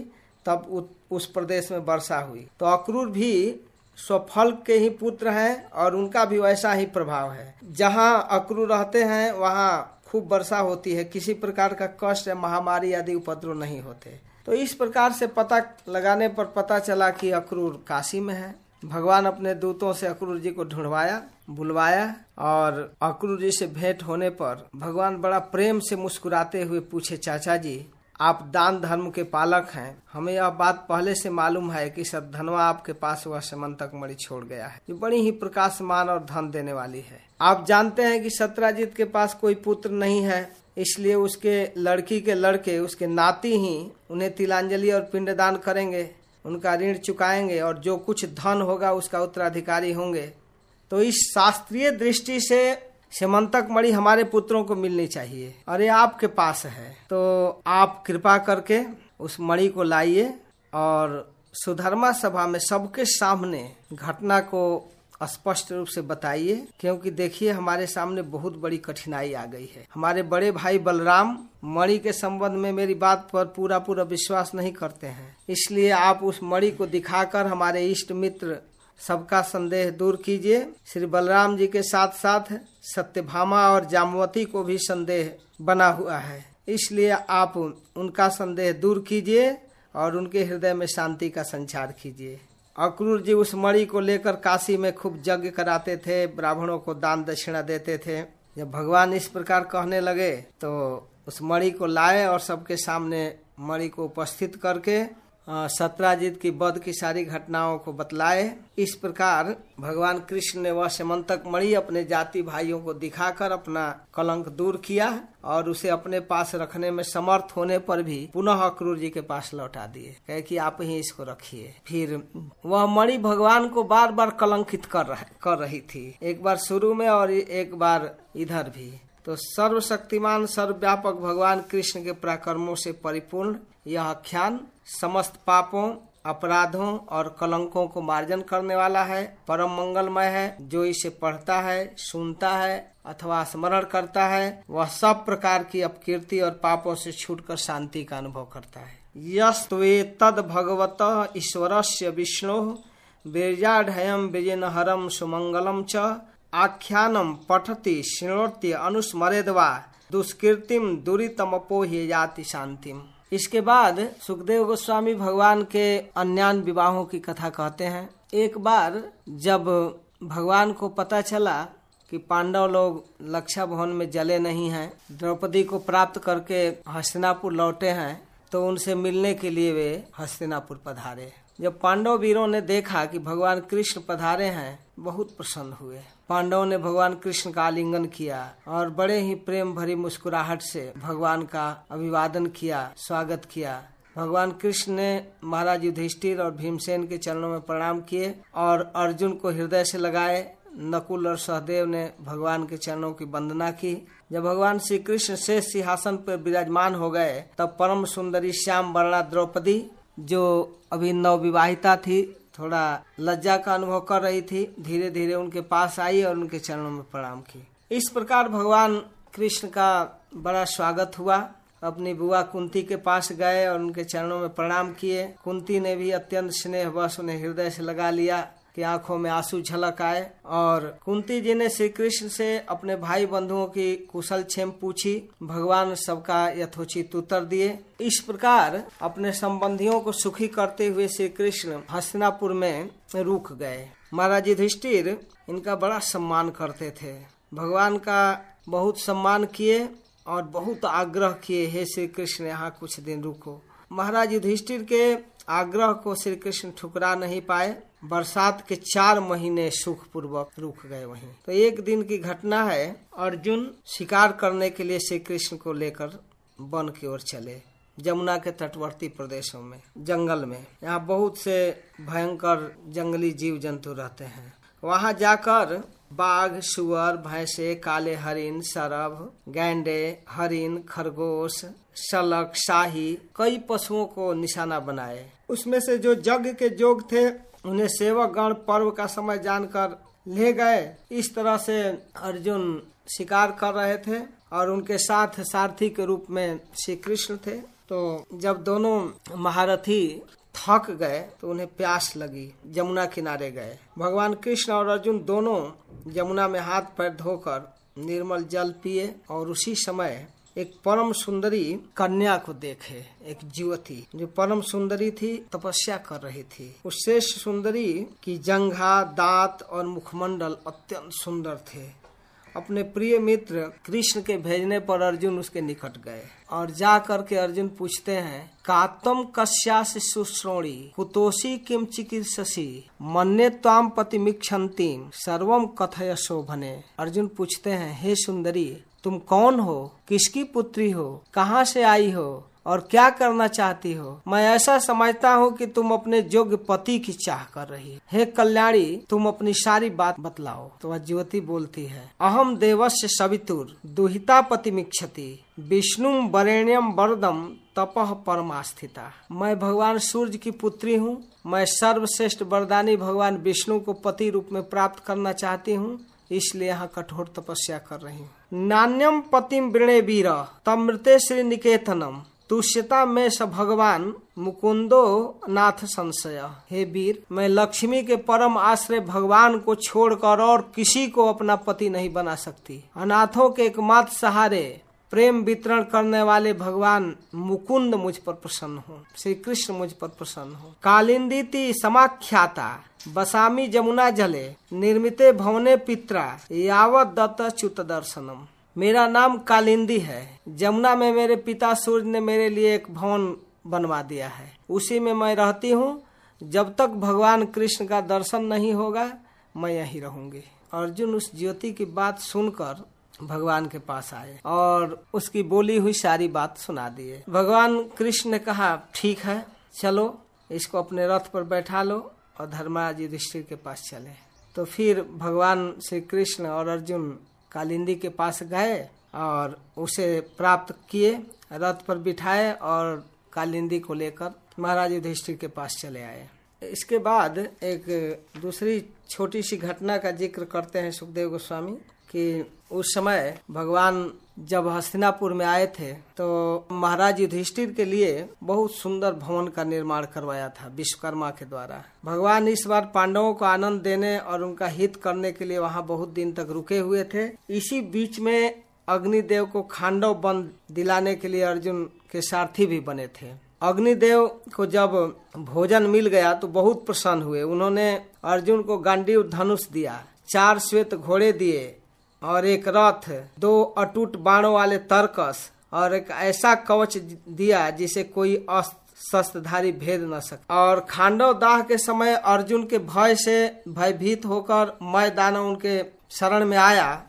तब उस प्रदेश में वर्षा हुई। तो अक्रूर भी स्वफल के ही पुत्र हैं और उनका भी वैसा ही प्रभाव है। जहाँ अक्रूर रहते हैं, वहाँ खूब वर्षा होती है। किसी प्रकार का कष्ट या महामारी आदि उपद्रव नहीं होते। तो इस प्रकार से पता लगाने पर पता चला कि अक्रूर काशी में है। भगवान अपने दूतों से अक्रूर जी को ढूंढवाया, बुलवाया और अक्रूर जी से भेंट होने पर भगवान बड़ा प्रेम से मुस्कुराते हुए पूछे, चाचा जी आप दान धर्म के पालक हैं। हमें यह बात पहले से मालूम है कि सब धनवा आपके पास वह समंतक मणि छोड़ गया है ये बड़ी ही प्रकाशमान और धन देने वाली है। आप जानते हैं कि सत्राजीत के पास कोई पुत्र नहीं है, इसलिए उसके लड़की के लड़के, उसके नाती ही उन्हें तिलांजलि और पिंडदान करेंगे, उनका ऋण चुकाएँगे और जो कुछ धन होगा उसका उत्तराधिकारी होंगे। तो इस शास्त्रीय दृष्टि से सेमंतक मणि हमारे पुत्रों को मिलनी चाहिए। अरे आपके पास है। तो आप कृपा करके उस मणि को लाइए और सुधर्मा सभा में सबके सामने घटना को स्पष्ट रूप से बताइए, क्योंकि देखिए हमारे सामने बहुत बड़ी कठिनाई आ गई है। हमारे बड़े भाई बलराम मणि के संबंध में मेरी बात पर पूरा पूरा विश्वास नहीं करते हैं। इसलिए आप उस मणि को दिखाकर हमारे इष्ट मित्र सबका संदेह दूर कीजिए। श्री बलराम जी के साथ साथ सत्यभामा और जामवती को भी संदेह बना हुआ है। इसलिए आप उनका संदेह दूर कीजिए और उनके हृदय में शांति का संचार कीजिए। अक्रूर जी उस मणि को लेकर काशी में खूब यज्ञ कराते थे, ब्राह्मणों को दान दक्षिणा देते थे। जब भगवान इस प्रकार कहने लगे तो उस मणि को लाए और सबके सामने मणि को उपस्थित करके सत्राजित की बध की सारी घटनाओं को बतलाए। इस प्रकार भगवान कृष्ण ने वह समंतक मणि अपने जाति भाइयों को दिखाकर अपना कलंक दूर किया और उसे अपने पास रखने में समर्थ होने पर भी पुनः अक्रूर जी के पास लौटा दिए। कहे कि आप ही इसको रखिए। फिर वह मणि भगवान को बार बार कलंकित कर रह, कर रही थी। एक बार शुरू में और एक बार इधर भी। तो सर्वशक्तिमान सर्वव्यापक भगवान कृष्ण के पराक्रमों से परिपूर्ण यह आख्यान समस्त पापों, अपराधों और कलंकों को मार्जन करने वाला है, परम मंगलमय है, जो इसे पढ़ता है, सुनता है अथवा स्मरण करता है, वह सब प्रकार की अपकीर्ति और पापों से छूटकर शांति का अनुभव करता है। यस्वे तद भगवत ईश्वर से विष्णु बीर्जाढ़यम विजय हरम सुमंगलम च आख्यानम पठति शृणोत्य अनुस्मरेदवा दुष्कीर्तिम दुरीतमपो ही जाति शांतिम इसके बाद सुखदेव गोस्वामी भगवान के अन्यान विवाहों की कथा कहते हैं। एक बार जब भगवान को पता चला कि पांडव लोग लक्षा भवन में जले नहीं हैं, द्रौपदी को प्राप्त करके हस्तिनापुर लौटे हैं तो उनसे मिलने के लिए वे हस्तिनापुर पधारे। जब पांडव वीरों ने देखा कि भगवान कृष्ण पधारे हैं, बहुत प्रसन्न हुए। पांडवों ने भगवान कृष्ण का आलिंगन किया और बड़े ही प्रेम भरी मुस्कुराहट से भगवान का अभिवादन किया, स्वागत किया। भगवान कृष्ण ने महाराज युधिष्ठिर और भीमसेन के चरणों में प्रणाम किए और अर्जुन को हृदय से लगाए। नकुल और सहदेव ने भगवान के चरणों की वंदना की। जब भगवान श्री कृष्ण शेष सिंहासन पर विराजमान हो गए, तब परम सुंदरी श्याम वर्णा द्रौपदी, जो अभी नवविवाहिता थी थोड़ा लज्जा का अनुभव कर रही थी। धीरे धीरे उनके पास आई और उनके चरणों में प्रणाम की इस प्रकार भगवान कृष्ण का बड़ा स्वागत हुआ। अपनी बुआ कुंती के पास गए और उनके चरणों में प्रणाम किए। कुंती ने भी अत्यंत स्नेह बस उन्हें हृदय से लगा लिया। कि आँखों में आँसू झलक आए और कुंती जी ने श्री कृष्ण से अपने भाई बंधुओं की कुशल छेम पूछी, भगवान सबका यथोचित उत्तर दिए। इस प्रकार अपने संबंधियों को सुखी करते हुए श्री कृष्ण हस्तिनापुर में रुक गए। महाराज युधिष्ठिर इनका बड़ा सम्मान करते थे। भगवान का बहुत सम्मान किए और बहुत आग्रह किए, हे श्री कृष्ण यहाँ कुछ दिन रुको। महाराज युधिष्ठिर के आग्रह को श्री कृष्ण ठुकरा नहीं पाए। बरसात के चार महीने सुख पूर्वक रुक गए वहीं। तो एक दिन की घटना है, अर्जुन शिकार करने के लिए श्री कृष्ण को लेकर वन की ओर चले, जमुना के तटवर्ती प्रदेशों में, जंगल में। यहाँ बहुत से भयंकर जंगली जीव जंतु रहते हैं। वहाँ जाकर बाघ, सुअर, भैंसे, काले हरिन सरभ गैंडे हरिन खरगोश सलक शाही, कई पशुओं को निशाना बनाए। उसमें से जो जग के जोग थे, उन्हें सेवक गण पर्व का समय जानकर ले गए। इस तरह से अर्जुन शिकार कर रहे थे और उनके साथ सारथी के रूप में श्री कृष्ण थे। तो जब दोनों महारथी थक गए तो उन्हें प्यास लगी, यमुना किनारे गए। भगवान कृष्ण और अर्जुन दोनों यमुना में हाथ पैर धोकर निर्मल जल पिए और उसी समय एक परम सुंदरी कन्या को देखे, एक युवती। जो परम सुंदरी थी, तपस्या कर रही थी। उस श्रेष्ठ सुंदरी की जंघा, दांत और मुखमंडल अत्यंत सुंदर थे। अपने प्रिय मित्र कृष्ण के भेजने पर अर्जुन उसके निकट गए और जा करके अर्जुन पूछते हैं कातम कश्या सुश्रोणी कुतोषी किम चिकित्सी मन्ने ताम पति मिक्षंतिम सर्वम कथय शोभने। अर्जुन पूछते हैं, हे सुंदरी, तुम कौन हो? किसकी पुत्री हो? कहाँ से आई हो? और क्या करना चाहती हो? मैं ऐसा समझता हूँ कि तुम अपने योग्य पति की चाह कर रही हे। कल्याणी, तुम अपनी सारी बात बतलाओ। तो वह ज्योति बोलती है, अहम देवस्य सवितुर दुहिता पति मिक्षति, विष्णु वरेण्यम वरदम तपह परमास्थिता। मैं भगवान सूर्य की पुत्री हूँ। मैं सर्वश्रेष्ठ वरदानी भगवान विष्णु को पति रूप में प्राप्त करना चाहती हूँ, इसलिए यहाँ कठोर तपस्या कर रही हूँ। नान्यम पतिम वृणे वीर, तमृते श्री निकेतनम तुष्यता में स भगवान मुकुंदो नाथ संशय। हे वीर, मैं लक्ष्मी के परम आश्रय भगवान को छोड़कर और किसी को अपना पति नहीं बना सकती। अनाथों के एकमात्र सहारे प्रेम वितरण करने वाले भगवान मुकुंद मुझ पर प्रसन्न हो। श्री कृष्ण मुझ पर प्रसन्न हो। कालिंदी समाख्याता, बसामी जमुना जले, निर्मिते भवने पित्रा यावत दत्त च्युत दर्शनम। मेरा नाम कालिंदी है। जमुना में मेरे पिता सूर्य ने मेरे लिए एक भवन बनवा दिया है। उसी में मैं रहती हूँ। जब तक भगवान कृष्ण का दर्शन नहीं होगा, मैं यहीं रहूँगी। अर्जुन उस ज्योति की बात सुनकर भगवान के पास आए और उसकी बोली हुई सारी बात सुना दिए। भगवान कृष्ण ने कहा, ठीक है, चलो, इसको अपने रथ पर बैठा लो और धर्मराज युधिष्ठिर के पास चले। तो फिर भगवान श्री कृष्ण और अर्जुन कालिंदी के पास गए और उसे प्राप्त किए, रथ पर बिठाए और कालिंदी को लेकर महाराज युधिष्ठिर के पास चले आए। इसके बाद एक दूसरी छोटी सी घटना का ज़िक्र करते हैं सुखदेव गोस्वामी कि उस समय भगवान जब हस्तिनापुर में आए थे तो महाराज युधिष्ठिर के लिए बहुत सुंदर भवन का निर्माण करवाया था विश्वकर्मा के द्वारा। भगवान इस बार पांडवों को आनंद देने और उनका हित करने के लिए वहाँ बहुत दिन तक रुके हुए थे। इसी बीच में अग्निदेव को खांडव बंद दिलाने के लिए अर्जुन के सारथी भी बने थे। अग्निदेव को जब भोजन मिल गया तो बहुत प्रसन्न हुए। उन्होंने अर्जुन को गांडी धनुष दिया, चार श्वेत घोड़े दिए और एक रथ, दो अटूट बाणों वाले तर्कस, और एक ऐसा कवच दिया जिसे कोई शस्त्रधारी भेद न सके। और खांडव दाह के समय अर्जुन के भय से भयभीत होकर मैं दानव उनके शरण में आया,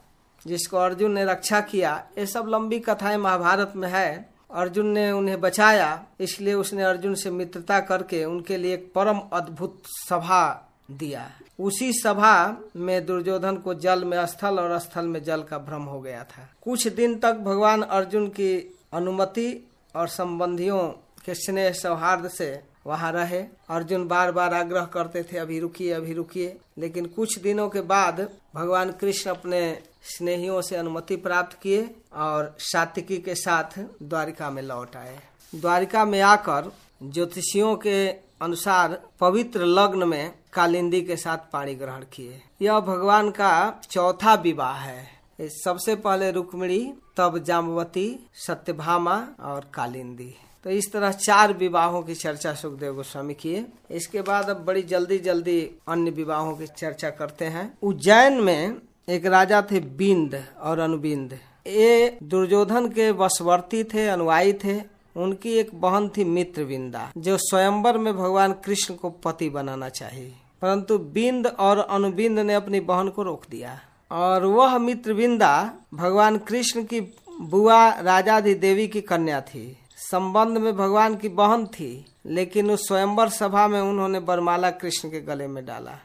जिसको अर्जुन ने रक्षा किया। ये सब लंबी कथाएँ महाभारत में है। अर्जुन ने उन्हें बचाया, इसलिए उसने अर्जुन से मित्रता करके उनके लिए एक परम अद्भुत सभा दिया। उसी सभा में दुर्योधन को जल में स्थल और स्थल में जल का भ्रम हो गया था। कुछ दिन तक भगवान अर्जुन की अनुमति और संबंधियों के स्नेह सौहार्द से वहाँ रहे। अर्जुन बार बार आग्रह करते थे, अभी रुकिए अभी रुकिए। लेकिन कुछ दिनों के बाद भगवान कृष्ण अपने स्नेहियों से अनुमति प्राप्त किए और सात्विकी के साथ द्वारिका में लौट आए। द्वारिका में आकर ज्योतिषियों के अनुसार पवित्र लग्न में कालिंदी के साथ पाणी ग्रहण किए। यह भगवान का चौथा विवाह है। सबसे पहले रुक्मिणी, तब जामवती, सत्यभामा और कालिंदी। तो इस तरह चार विवाहों की चर्चा सुखदेव गोस्वामी किए। इसके बाद अब बड़ी जल्दी जल्दी अन्य विवाहों की चर्चा करते हैं। उज्जैन में एक राजा थे बिंद और अनुबिंद। ये दुर्योधन के वशवर्ती थे, अनुयायी थे। उनकी एक बहन थी मित्र बिंदा जो स्वयंवर में भगवान कृष्ण को पति बनाना चाहिए परंतु बिंद और अनुबिंद ने अपनी बहन को रोक दिया। और वह मित्र बिंदा भगवान कृष्ण की बुआ राजाधि देवी की कन्या थी। संबंध में भगवान की बहन थी, लेकिन उस स्वयंवर सभा में उन्होंने बरमाला कृष्ण के गले में डाला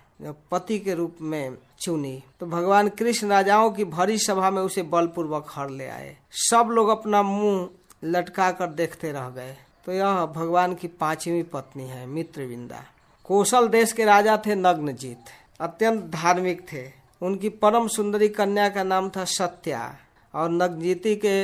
पति के रूप में चुनी। तो भगवान कृष्ण राजाओं की भरी सभा में उसे बलपूर्वक हर ले आए। सब लोग अपना मुँह लटका कर देखते रह गए। तो यह भगवान की पांचवी पत्नी है मित्र विंदा कौशल देश के राजा थे नग्नजीत, अत्यंत धार्मिक थे। उनकी परम सुंदरी कन्या का नाम था सत्या और नग्नजीती के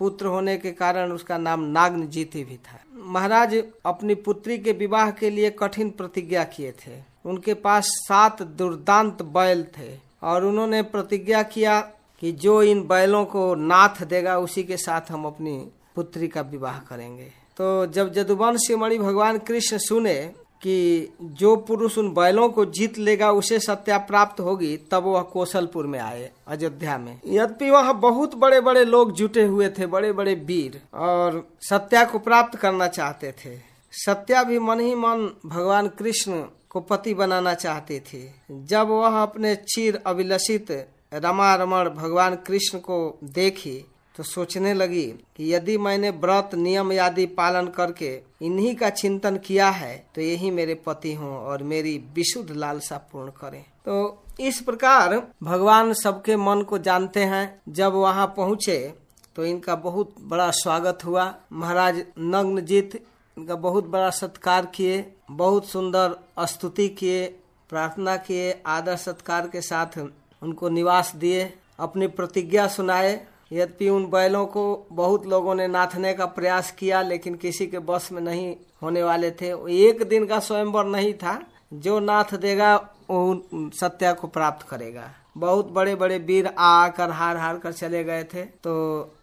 पुत्र होने के कारण उसका नाम नागनजीती भी था। महाराज अपनी पुत्री के विवाह के लिए कठिन प्रतिज्ञा किए थे। उनके पास सात दुर्दांत बैल थे और उन्होंने प्रतिज्ञा किया कि जो इन बैलों को नाथ देगा, उसी के साथ हम अपनी पुत्री का विवाह करेंगे। तो जब जदुवंश मणि भगवान कृष्ण सुने कि जो पुरुष उन बैलों को जीत लेगा, उसे सत्या प्राप्त होगी, तब वह कौशलपुर में आए, अयोध्या में। यद्यपि वह बहुत बड़े बड़े लोग जुटे हुए थे बड़े बड़े वीर, और सत्या को प्राप्त करना चाहते थे। सत्या भी मन ही मन भगवान कृष्ण को पति बनाना चाहती थी। जब वह अपने चीर अभिलषित रमा रमण भगवान कृष्ण को देखी तो सोचने लगी कि यदि मैंने व्रत, नियम आदि पालन करके इन्हीं का चिंतन किया है तो यही मेरे पति हों और मेरी विशुद्ध लालसा पूर्ण करें। तो इस प्रकार भगवान सबके मन को जानते हैं। जब वहाँ पहुँचे तो इनका बहुत बड़ा स्वागत हुआ। महाराज नग्नजीत इनका बहुत बड़ा सत्कार किए, बहुत सुंदर स्तुति किए, प्रार्थना किए, आदर सत्कार के साथ उनको निवास दिए, अपनी प्रतिज्ञा सुनाए। यद्यपि उन बैलों को बहुत लोगों ने नाथने का प्रयास किया, लेकिन किसी के बस में नहीं होने वाले थे। एक दिन का स्वयंवर नहीं था। जो नाथ देगा, वो सत्या को प्राप्त करेगा। बहुत बड़े बड़े वीर आकर हार हार कर चले गए थे। तो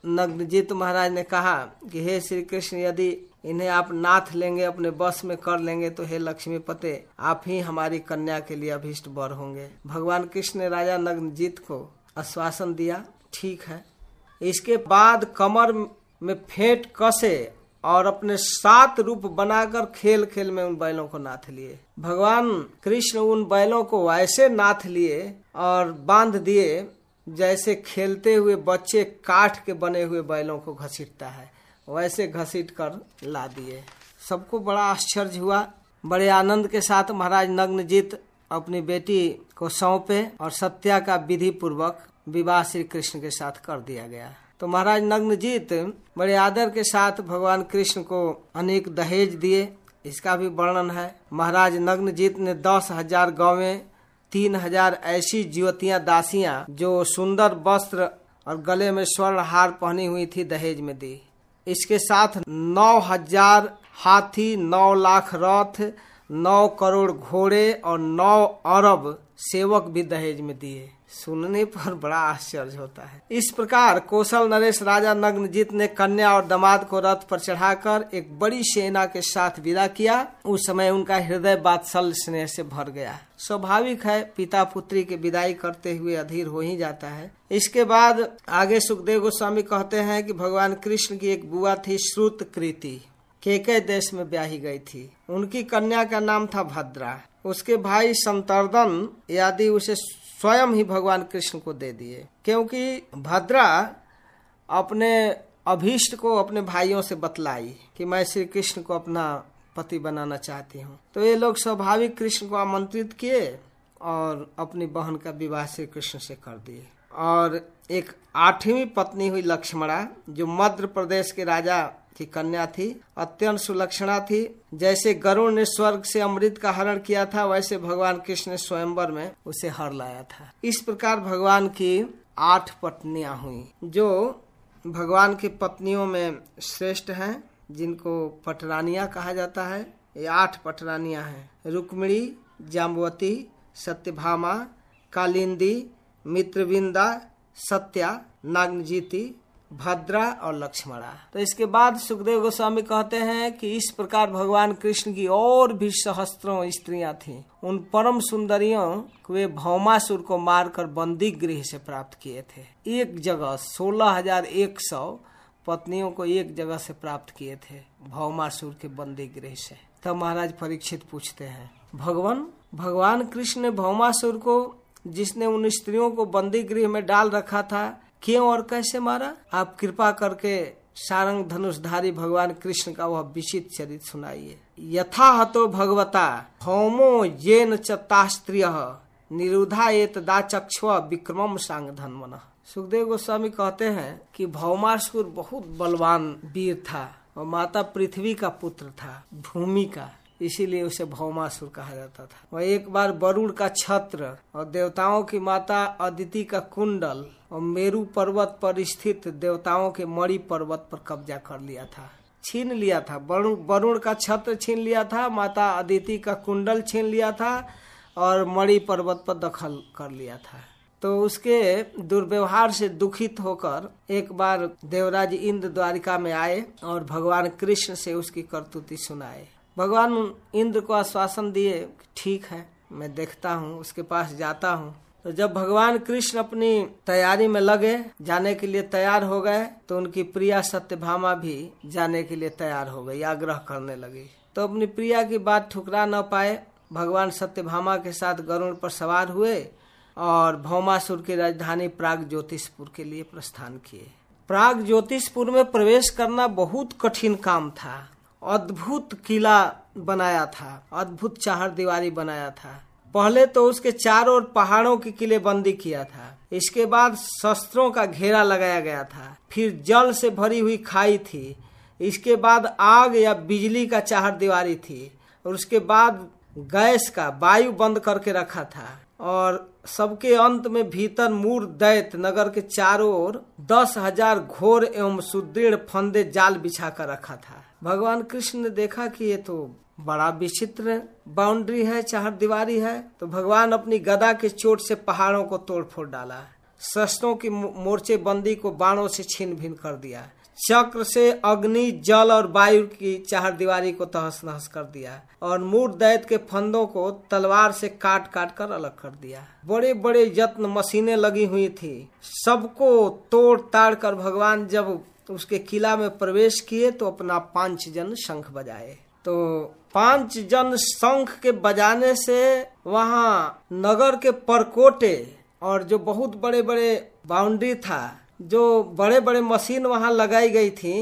नग्नजीत महाराज ने कहा कि, हे श्री कृष्ण यदि इन्हें आप नाथ लेंगे, अपने बस में कर लेंगे तो हे लक्ष्मी पते आप ही हमारी कन्या के लिए अभिष्ट बर होंगे। भगवान कृष्ण ने राजा नग्नजीत को आश्वासन दिया, ठीक है इसके बाद कमर में फेंट कसे और अपने सात रूप बनाकर खेल खेल में उन बैलों को नाथ लिए। भगवान कृष्ण उन बैलों को ऐसे नाथ लिए और बाँध दिए जैसे खेलते हुए बच्चे काठ के बने हुए बैलों को घसीटता है। वैसे घसीट कर ला दिए। सबको बड़ा आश्चर्य हुआ। बड़े आनंद के साथ महाराज नग्नजीत अपनी बेटी को सौंपे और सत्या का विधि पूर्वक विवाह श्री कृष्ण के साथ कर दिया गया। तो महाराज नग्नजीत बड़े आदर के साथ भगवान कृष्ण को अनेक दहेज दिए। इसका भी वर्णन है। महाराज नग्नजीत ने दस हज़ार गाँवें तीन हज़ार ऐसी युवतियाँ दासियाँ जो सुंदर वस्त्र और गले में स्वर्ण हार पहनी हुई थी दहेज में दी। इसके साथ नौ हज़ार हाथी, नौ लाख रथ, नौ करोड़ घोड़े और नौ अरब सेवक भी दहेज में दिए। सुनने पर बड़ा आश्चर्य होता है। इस प्रकार कौशल नरेश राजा नग्नजीत ने कन्या और दामाद को रथ पर चढ़ाकर एक बड़ी सेना के साथ विदा किया। उस समय उनका हृदय बात्सल स्नेह से भर गया। स्वाभाविक है, पिता पुत्री की विदाई करते हुए अधीर हो ही जाता है। इसके बाद आगे सुखदेव गोस्वामी कहते हैं कि भगवान कृष्ण की एक बुआ थी श्रुत कृति। केके देश में ब्याही गई थी। उनकी कन्या का नाम था भद्रा। उसके भाई संतर्दन आदि उसे स्वयं ही भगवान कृष्ण को दे दिए। क्योंकि भद्रा अपने अभीष्ट को अपने भाइयों से बतलाई कि मैं श्री कृष्ण को अपना पति बनाना चाहती हूँ। तो ये लोग स्वाभाविक कृष्ण को आमंत्रित किए और अपनी बहन का विवाह श्री कृष्ण से कर दिए। और एक आठवीं पत्नी हुई लक्ष्मणा, जो मध्य प्रदेश के राजा की कन्या थी, अत्यंत सुलक्षणा थी। जैसे गरुण ने स्वर्ग से अमृत का हरण किया था, वैसे भगवान कृष्ण ने स्वयंवर में उसे हर लाया था। इस प्रकार भगवान की आठ पत्नियाँ हुई, जो भगवान की पत्नियों में श्रेष्ठ हैं, जिनको पटरानिया कहा जाता है। ये आठ पटरानियाँ हैं। रुक्मिणी जाम्बवती सत्यभामा, कालिंदी, मित्रविंदा, सत्या नागजीती भद्रा और लक्ष्मणा। तो इसके बाद सुखदेव गोस्वामी कहते हैं कि इस प्रकार भगवान कृष्ण की और भी सहस्त्रों स्त्रियाँ थीं। उन परम सुंदरियों को वे भौमासुर को मारकर बंदी गृह से प्राप्त किए थे। एक जगह सोलह हज़ार एक सौ पत्नियों को एक जगह से प्राप्त किए थे, भौमासुर के बंदी गृह से। तब महाराज परीक्षित पूछते हैं, भगवान भगवान कृष्ण ने भौमासुर को, जिसने उन स्त्रियों को बंदी गृह में डाल रखा था क्यों और कैसे मारा? आप कृपा करके सारंग धनुषधारी भगवान कृष्ण का वह विचित चरित सुनाइए। यथा हतो भगवता, होमो येन चास्त्रिय निरुधा एत दा चक्ष्व विक्रम सांग धनमन सुखदेव गोस्वामी कहते हैं कि भौमासुर बहुत बलवान वीर था और माता पृथ्वी का पुत्र था, भूमि का। इसीलिए उसे भौमासुर कहा जाता था। वह एक बार वरुण का छत्र और देवताओं की माता अदिति का कुंडल और मेरू पर्वत पर स्थित देवताओं के मणि पर्वत पर कब्जा कर लिया था। छीन लिया था। वरुण का छत्र छीन लिया था, माता अदिति का कुंडल छीन लिया था और मणि पर्वत पर दखल कर लिया था। तो उसके दुर्व्यवहार से दुखित होकर एक बार देवराज इंद्र द्वारिका में आए और भगवान कृष्ण से उसकी करतुति सुनाए। भगवान इंद्र को आश्वासन दिए ठीक है, मैं देखता हूँ, उसके पास जाता हूँ। तो जब भगवान कृष्ण अपनी तैयारी में लगे, जाने के लिए तैयार हो गए तो उनकी प्रिया सत्यभामा भी जाने के लिए तैयार हो गई, आग्रह करने लगी। तो अपनी प्रिया की बात ठुकरा न पाए, भगवान सत्यभामा के साथ गरुण पर सवार हुए और भौमासुर की राजधानी प्राग ज्योतिषपुर के लिए प्रस्थान किए। प्राग ज्योतिषपुर में प्रवेश करना बहुत कठिन काम था। अद्भुत किला बनाया था, अद्भुत चार दीवारी बनाया था। पहले तो उसके चारों ओर पहाड़ों की किले बंदी किया था। इसके बाद शस्त्रों का घेरा लगाया गया था। फिर जल से भरी हुई खाई थी। इसके बाद आग या बिजली का चार दीवारी थी। और उसके बाद गैस का वायु बंद करके रखा था। और सबके अंत में भीतर मूर दैत नगर के चारों ओर दस हज़ार घोर एवं सुदृढ़ फंदे जाल बिछा कर रखा था। भगवान कृष्ण ने देखा कि ये तो बड़ा विचित्र बाउंड्री है, चार दीवारी है तो भगवान अपनी गदा के चोट से पहाड़ों को तोड़ फोड़ डाला है। शस्त्रों की मोर्चे बंदी को बाणों से छीन भिन कर दिया है। चक्र से अग्नि, जल और वायु की चार दीवारी को तहस नहस कर दिया और मूर दैत के फंदों को तलवार से काट काट कर अलग कर दिया बड़े बड़े यत्न मशीनें लगी हुई थी। सबको तोड़ ताड़ कर भगवान जब उसके किला में प्रवेश किए तो अपना पाँच जन शंख बजाए। तो पाँच जन शंख के बजाने से वहाँ नगर के परकोटे और जो बहुत बड़े बड़े बाउंड्री था, जो बड़े बड़े मशीन वहाँ लगाई गई थी,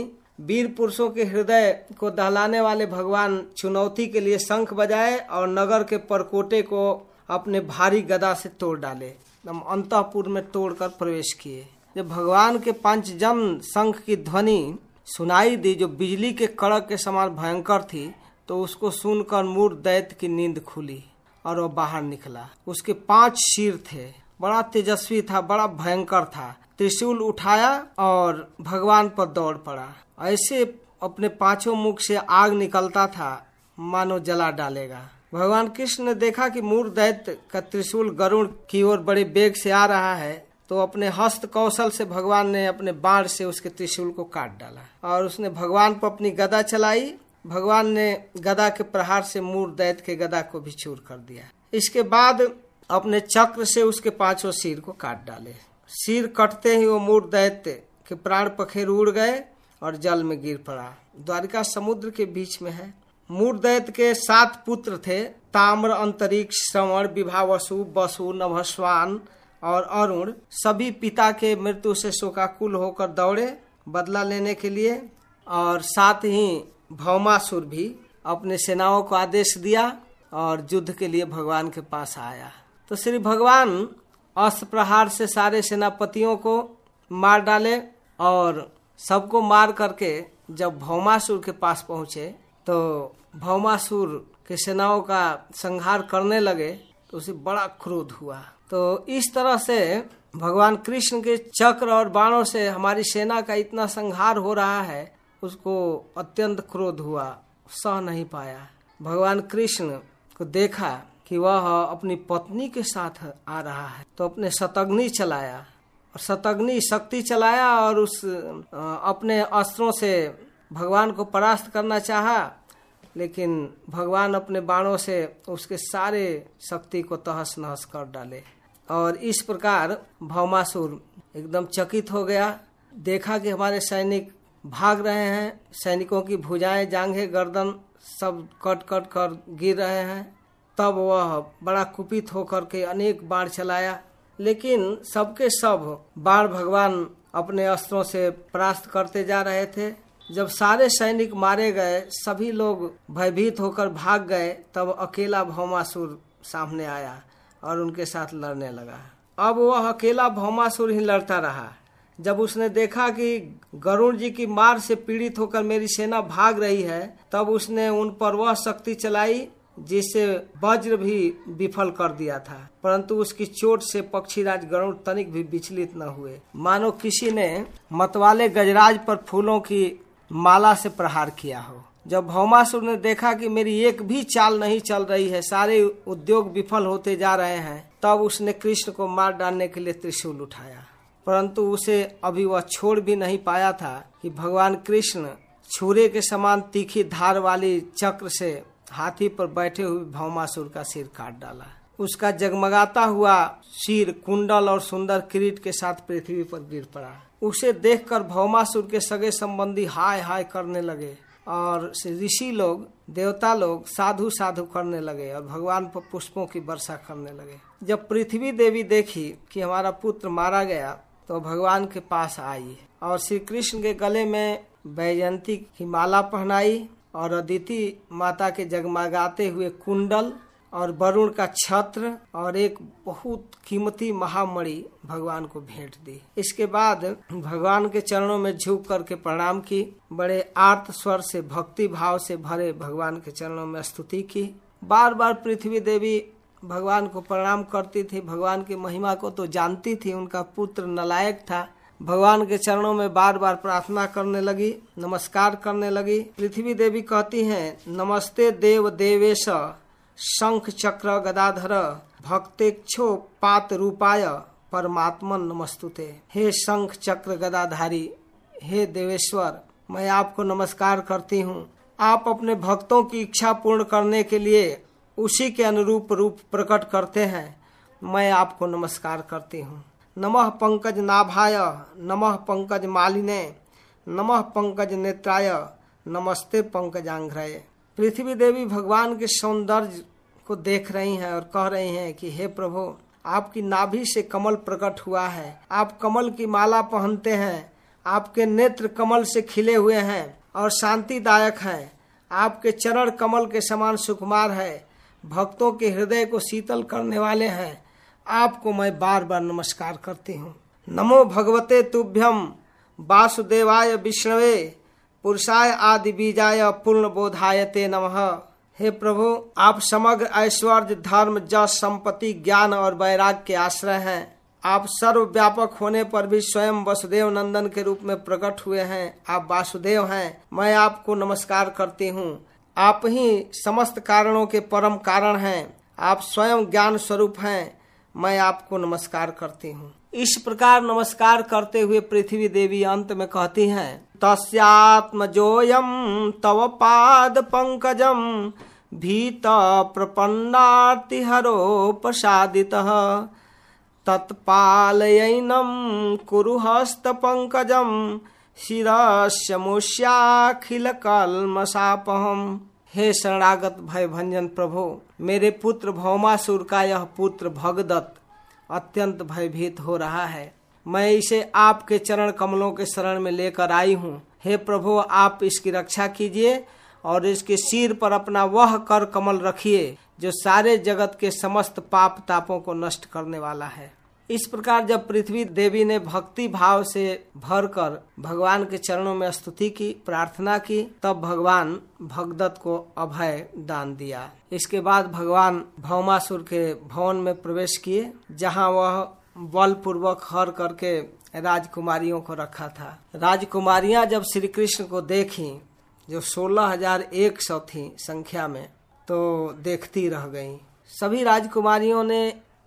वीर पुरुषों के हृदय को दहलाने वाले भगवान चुनौती के लिए शंख बजाए और नगर के परकोटे को अपने भारी गदा से तोड़ डाले। हम अंतपुर में तोड़कर प्रवेश किए। जब भगवान के पंच जन शंख की ध्वनि सुनाई दी, जो बिजली के कड़क के समान भयंकर थी तो उसको सुनकर मूर दैत की नींद खुली और वो बाहर निकला। उसके पाँच शीर थे। बड़ा तेजस्वी था, बड़ा भयंकर था। त्रिशूल उठाया और भगवान पर दौड़ पड़ा। ऐसे अपने पाँचों मुख से आग निकलता था, मानो जला डालेगा। भगवान कृष्ण ने देखा कि मूर दैत्य का त्रिशूल गरुड़ की ओर बड़े बेग से आ रहा है तो अपने हस्त कौशल से भगवान ने अपने बाढ़ से उसके त्रिशूल को काट डाला और उसने भगवान पर अपनी गदा चलाई। भगवान ने गदा के प्रहार से मूर दैत के गदा को भी चूर कर दिया। इसके बाद अपने चक्र से उसके पाँचों सिर को काट डाले। सिर कटते ही वो मूर दैत्य के प्राण पखेर उड़ गए और जल में गिर पड़ा। द्वारिका समुद्र के बीच में है। मूर मूर्दैत के सात पुत्र थे। ताम्र, अंतरिक्ष, श्रवण, विभावसु, बसु, नभस्वान और अरुण सभी पिता के मृत्यु से शोकाकुल होकर दौड़े बदला लेने के लिए और साथ ही भौमासुर भी अपने सेनाओं को आदेश दिया और युद्ध के लिए भगवान के पास आया। तो श्री भगवान अस्त्र प्रहार से सारे सेनापतियों को मार डाले और सबको मार करके जब भौमासुर के पास पहुँचे तो भौमासुर के सेनाओं का संहार करने लगे तो उसे बड़ा क्रोध हुआ। तो इस तरह से भगवान कृष्ण के चक्र और बाणों से हमारी सेना का इतना संहार हो रहा है, उसको अत्यंत क्रोध हुआ, सह नहीं पाया। भगवान कृष्ण को देखा कि वह अपनी पत्नी के साथ आ रहा है तो अपने शतग्नि चलाया। और शतग्नि शक्ति चलाया और उस अपने अस्त्रों से भगवान को परास्त करना चाहा, लेकिन भगवान अपने बाणों से उसके सारे शक्ति को तहस नहस कर डाले। और इस प्रकार भौमासुर एकदम चकित हो गया। देखा कि हमारे सैनिक भाग रहे हैं, सैनिकों की भुजाएँ, जांघे, गर्दन सब कट कट कर गिर रहे हैं। तब वह बड़ा कुपित होकर के अनेक बाढ़ चलाया। लेकिन सबके सब बाढ़ भगवान अपने अस्त्रों से परास्त करते जा रहे थे। जब सारे सैनिक मारे गए, सभी लोग भयभीत होकर भाग गए, तब अकेला भौमासुर सामने आया। और उनके साथ लड़ने लगा। अब वह अकेला भौमासुर ही लड़ता रहा। जब उसने देखा कि गरुण जी की मार से पीड़ित होकर मेरी सेना भाग रही है, तब उसने उन पर वह शक्ति चलाई, जिससे वज्र भी विफल कर दिया था। परंतु उसकी चोट से पक्षीराज गरुण तनिक भी विचलित न हुए। मानो किसी ने मतवाले गजराज पर फूलों की माला से प्रहार किया हो। जब भौमासुर ने देखा कि मेरी एक भी चाल नहीं चल रही है, सारे उद्योग विफल होते जा रहे हैं, तब उसने कृष्ण को मार डालने के लिए त्रिशूल उठाया। परंतु उसे अभी वह छोड़ भी नहीं पाया था कि भगवान कृष्ण छुरे के समान तीखी धार वाली चक्र से हाथी पर बैठे हुए भौमासुर का सिर काट डाला। उसका जगमगाता हुआ सिर कुंडल और सुंदर किरीट के साथ पृथ्वी पर गिर पड़ा। उसे देखकर भौमासुर के सगे संबंधी हाय हाय करने लगे। और ऋषि लोग, देवता लोग साधु साधु करने लगे और भगवान पर पुष्पों की वर्षा करने लगे। जब पृथ्वी देवी देखी कि हमारा पुत्र मारा गया तो भगवान के पास आई और श्री कृष्ण के गले में बैजंती की माला पहनाई और अदिति माता के जगमगाते हुए कुंडल और वरुण का छत्र और एक बहुत कीमती महामणि भगवान को भेंट दी। इसके बाद भगवान के चरणों में झुक करके प्रणाम की, बड़े आर्त स्वर से, भक्ति भाव से भरे भगवान के चरणों में स्तुति की। बार बार पृथ्वी देवी भगवान को प्रणाम करती थी। भगवान की महिमा को तो जानती थी, उनका पुत्र नलायक था। भगवान के चरणों में बार बार प्रार्थना करने लगी, नमस्कार करने लगी। पृथ्वी देवी कहती हैं, नमस्ते देव देवेश। शंख चक्र गदाधर भक्तेक्षो पात रूपाय परमात्मन नमस्तुते। हे शंख चक्र गदाधारी, हे देवेश्वर, मैं आपको नमस्कार करती हूँ। आप अपने भक्तों की इच्छा पूर्ण करने के लिए उसी के अनुरूप रूप प्रकट करते हैं। मैं आपको नमस्कार करती हूँ। नमः पंकज नाभाय, नमः पंकज मालिने, नमः पंकज नेत्राय, नमस्ते पंकजांघ्रय। पृथ्वी देवी भगवान के सौंदर्य को देख रही हैं और कह रही हैं कि, हे प्रभु, आपकी नाभि से कमल प्रकट हुआ है। आप कमल की माला पहनते हैं। आपके नेत्र कमल से खिले हुए हैं और शांतिदायक हैं। आपके चरण कमल के समान सुकुमार है। भक्तों के हृदय को शीतल करने वाले हैं। आपको मैं बार बार नमस्कार करती हूँ। नमो भगवते तुभ्यम। वासुदेवाय विष्णवे। पुरुषाय आदि बीजाय पूर्ण बोधायते नमः। हे प्रभु, आप समग्र ऐश्वर्य, धर्म, जस, संपत्ति, ज्ञान और वैराग के आश्रय हैं। आप सर्व व्यापक होने पर भी स्वयं वसुदेव नंदन के रूप में प्रकट हुए हैं। आप वासुदेव हैं। मैं आपको नमस्कार करती हूँ। आप ही समस्त कारणों के परम कारण हैं। आप स्वयं ज्ञान स्वरूप हैं। मैं आपको नमस्कार करती हूँ। इस प्रकार नमस्कार करते हुए पृथ्वी देवी अंत में कहती हैं तस्यात्मजोयम तव पाद पंकजम भीत प्रपन्नातिहरो प्रसादित तत्पालयनम कुरु हस्त पंकजम शिरस्यमुष्याखिल कलमसापहम हे शरणागत भय भंजन प्रभु, मेरे पुत्र भौमासुर का यह पुत्र भगदत्त अत्यंत भयभीत हो रहा है। मैं इसे आपके चरण कमलों के शरण में लेकर आई हूँ। हे प्रभु, आप इसकी रक्षा कीजिए और इसके सिर पर अपना वह कर कमल रखिए, जो सारे जगत के समस्त पाप तापों को नष्ट करने वाला है। इस प्रकार जब पृथ्वी देवी ने भक्ति भाव से भरकर भगवान के चरणों में स्तुति की, प्रार्थना की, तब भगवान भगदत्त को अभय दान दिया। इसके बाद भगवान भौमासुर के भवन में प्रवेश किए, जहाँ वह बल पूर्वक हर करके राजकुमारियों को रखा था। राजकुमारियाँ जब श्री कृष्ण को देखी, जो सोलह हज़ार एक सौ थी संख्या में तो देखती रह गईं। सभी राजकुमारियों ने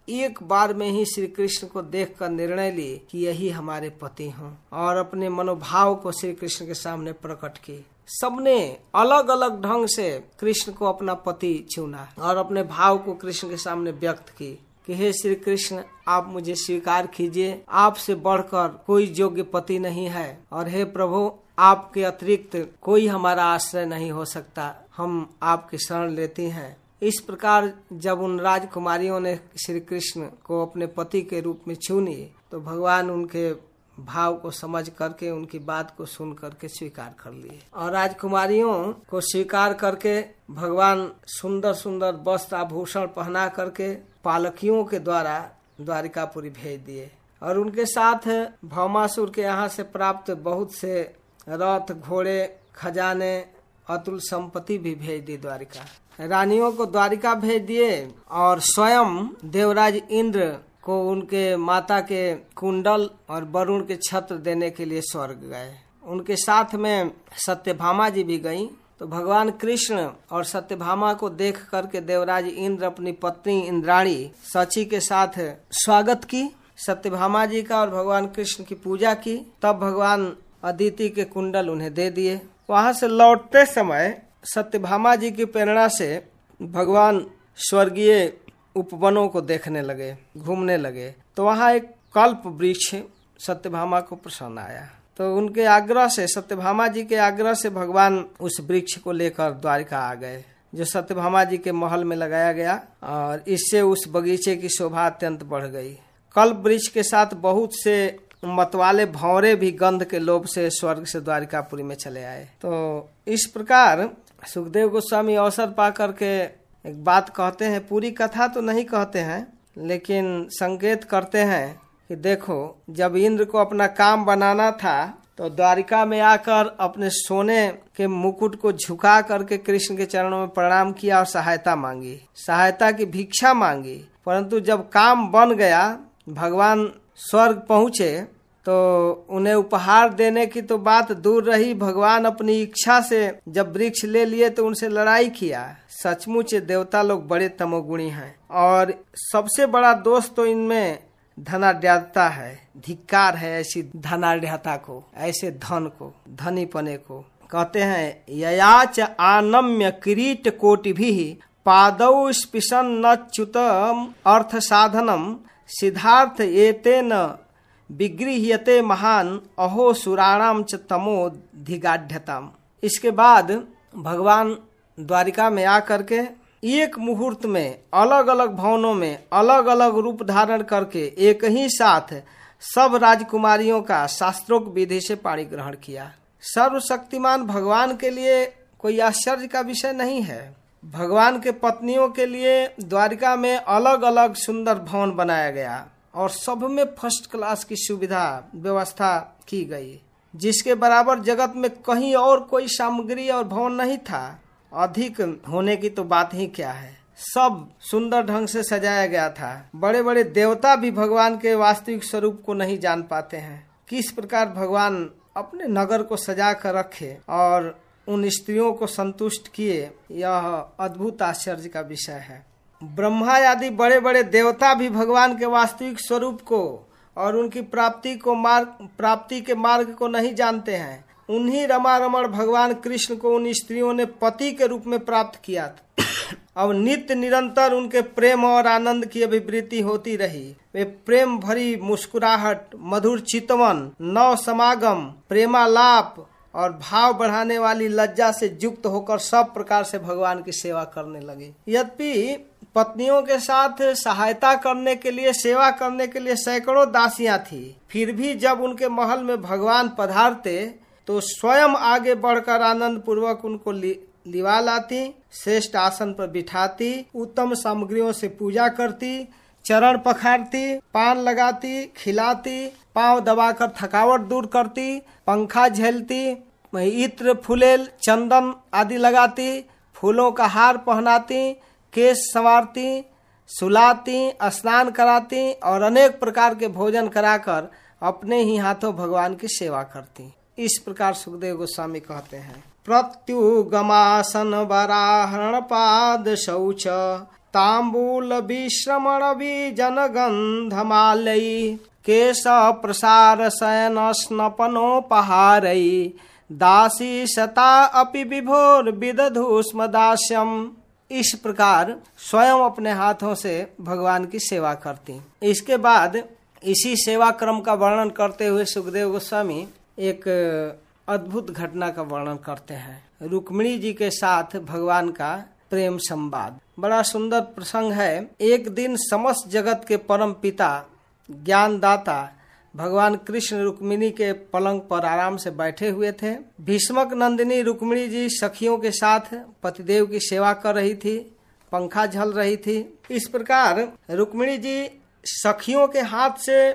एक बार में ही श्री कृष्ण को देखकर निर्णय लिए कि यही हमारे पति हों, और अपने मनोभाव को श्री कृष्ण के सामने प्रकट की। सबने अलग अलग ढंग से कृष्ण को अपना पति चुना, और अपने भाव को कृष्ण के सामने व्यक्त की। कि हे श्री कृष्ण, आप मुझे स्वीकार कीजिए। आपसे बढ़कर कोई योग्य पति नहीं है। और हे प्रभु, आपके अतिरिक्त कोई हमारा आश्रय नहीं हो सकता। हम आपकी शरण लेती हैं। इस प्रकार जब उन राजकुमारियों ने श्री कृष्ण को अपने पति के रूप में चुनी तो भगवान उनके भाव को समझ करके, उनकी बात को सुन करके स्वीकार कर लिए। और राजकुमारियों को स्वीकार करके, भगवान सुंदर सुंदर वस्त्र आभूषण पहना करके पालकियों के द्वारा द्वारिकापुरी भेज दिए और उनके साथ भौमासुर के यहाँ से प्राप्त बहुत से रथ, घोड़े, खजाने, अतुल संपत्ति भी भेज दी द्वारिका। रानियों को द्वारिका भेज दिए और स्वयं देवराज इंद्र को उनके माता के कुंडल और वरुण के छत्र देने के लिए स्वर्ग गए। उनके साथ में सत्यभामा जी भी गईं। तो भगवान कृष्ण और सत्यभामा को देख करके देवराज इंद्र अपनी पत्नी इंद्राणी सची के साथ स्वागत की, सत्यभामा जी का और भगवान कृष्ण की पूजा की। तब भगवान अदिति के कुंडल उन्हें दे दिए। वहाँ से लौटते समय सत्यभामा जी की प्रेरणा से भगवान स्वर्गीय उपवनों को देखने लगे, घूमने लगे। तो वहाँ एक कल्प वृक्ष सत्यभामा को प्रसन्न आया। तो उनके आग्रह से, सत्यभामा जी के आग्रह से भगवान उस वृक्ष को लेकर द्वारिका आ गए, जो सत्यभामा जी के महल में लगाया गया और इससे उस बगीचे की शोभा अत्यंत बढ़ गई। कल वृक्ष के साथ बहुत से मतवाले भौरे भी गंध के लोभ से स्वर्ग से द्वारिकापुरी में चले आए। तो इस प्रकार सुखदेव गोस्वामी अवसर पा करके एक बात कहते हैं, पूरी कथा तो नहीं कहते हैं, लेकिन संकेत करते हैं कि देखो, जब इंद्र को अपना काम बनाना था तो द्वारिका में आकर अपने सोने के मुकुट को झुका करके कृष्ण के चरणों में प्रणाम किया और सहायता मांगी। सहायता की भिक्षा मांगी। परंतु जब काम बन गया, भगवान स्वर्ग पहुँचे तो उन्हें उपहार देने की तो बात दूर रही। भगवान अपनी इच्छा से जब वृक्ष ले लिए तो उनसे लड़ाई किया। सचमुच देवता लोग बड़े तमोगुणी हैं। और सबसे बड़ा दोष तो इनमें धनाढ़ता है, धिक्कार है ऐसी धनाढ़ता को, ऐसे धन को धनी पने को। कहते हैं, ययाच आनम्य किरीट कोटि भी पादौ स्पिशन न च्युतम अर्थ साधनम सिद्धार्थ एतेन विगृह्यते महान, अहो सुराणाम च तमो धिगाढ़ताम इसके बाद भगवान द्वारिका में आकर के एक मुहूर्त में अलग अलग भवनों में अलग अलग रूप धारण करके एक ही साथ सब राजकुमारियों का शास्त्रोक्त विधि से पाणी ग्रहण किया। सर्वशक्तिमान भगवान के लिए कोई आश्चर्य का विषय नहीं है। भगवान के पत्नियों के लिए द्वारिका में अलग अलग सुंदर भवन बनाया गया और सब में फ़र्स्ट क्लास की सुविधा, व्यवस्था की गई, जिसके बराबर जगत में कहीं और कोई सामग्री और भवन नहीं था। अधिक होने की तो बात ही क्या है? सब सुंदर ढंग से सजाया गया था। बड़े बड़े देवता भी भगवान के वास्तविक स्वरूप को नहीं जान पाते हैं। किस प्रकार भगवान अपने नगर को सजा कर रखे और उन स्त्रियों को संतुष्ट किए, यह अद्भुत आश्चर्य का विषय है। ब्रह्मा आदि बड़े बड़े देवता भी भगवान के वास्तविक स्वरूप को और उनकी प्राप्ति को मार्ग, प्राप्ति के मार्ग को नहीं जानते हैं। उन्हीं रमा रमण भगवान कृष्ण को उन स्त्रियों ने पति के रूप में प्राप्त किया था। अब नित्य निरंतर उनके प्रेम और आनंद की अभिवृत्ति होती रही। वे प्रेम भरी मुस्कुराहट, मधुर चितवन, नव समागम, प्रेमालाप और भाव बढ़ाने वाली लज्जा से युक्त होकर सब प्रकार से भगवान की सेवा करने लगे। यद्यपि पत्नियों के साथ सहायता करने के लिए, सेवा करने के लिए सैकड़ों दासियाँ थी, फिर भी जब उनके महल में भगवान पधारते तो स्वयं आगे बढ़कर आनंद पूर्वक उनको लिवा लाती, श्रेष्ठ आसन पर बिठाती, उत्तम सामग्रियों से पूजा करती, चरण पखारती, पान लगाती, खिलाती, पाँव दबाकर थकावट दूर करती, पंखा झेलती, इत्र, फुलेल, चंदन आदि लगाती, फूलों का हार पहनाती केस संवारती, सुलाती, स्नान कराती और अनेक प्रकार के भोजन कराकर अपने ही हाथों भगवान की सेवा करती। इस प्रकार सुखदेव गोस्वामी कहते हैं। प्रत्युगमासन वराहरण पाद शौच, तांबूल विश्रमण जन गंध गंधमालयी केश प्रसार शयन स्नपनोपहारई दासी सता अपि विभोर विदधूष्म दास्यम इस प्रकार स्वयं अपने हाथों से भगवान की सेवा करती। इसके बाद इसी सेवा क्रम का वर्णन करते हुए सुखदेव गोस्वामी एक अद्भुत घटना का वर्णन करते हैं। रुक्मिणी जी के साथ भगवान का प्रेम संवाद। बड़ा सुंदर प्रसंग है। एक दिन समस्त जगत के परम पिता, ज्ञानदाता, भगवान कृष्ण रुक्मिणी के पलंग पर आराम से बैठे हुए थे। भीष्मक नंदिनी रुक्मिणी जी सखियों के साथ पतिदेव की सेवा कर रही थी, पंखा झल रही थी। इस प्रकार रुक्मिणी जी सखियों के हाथ से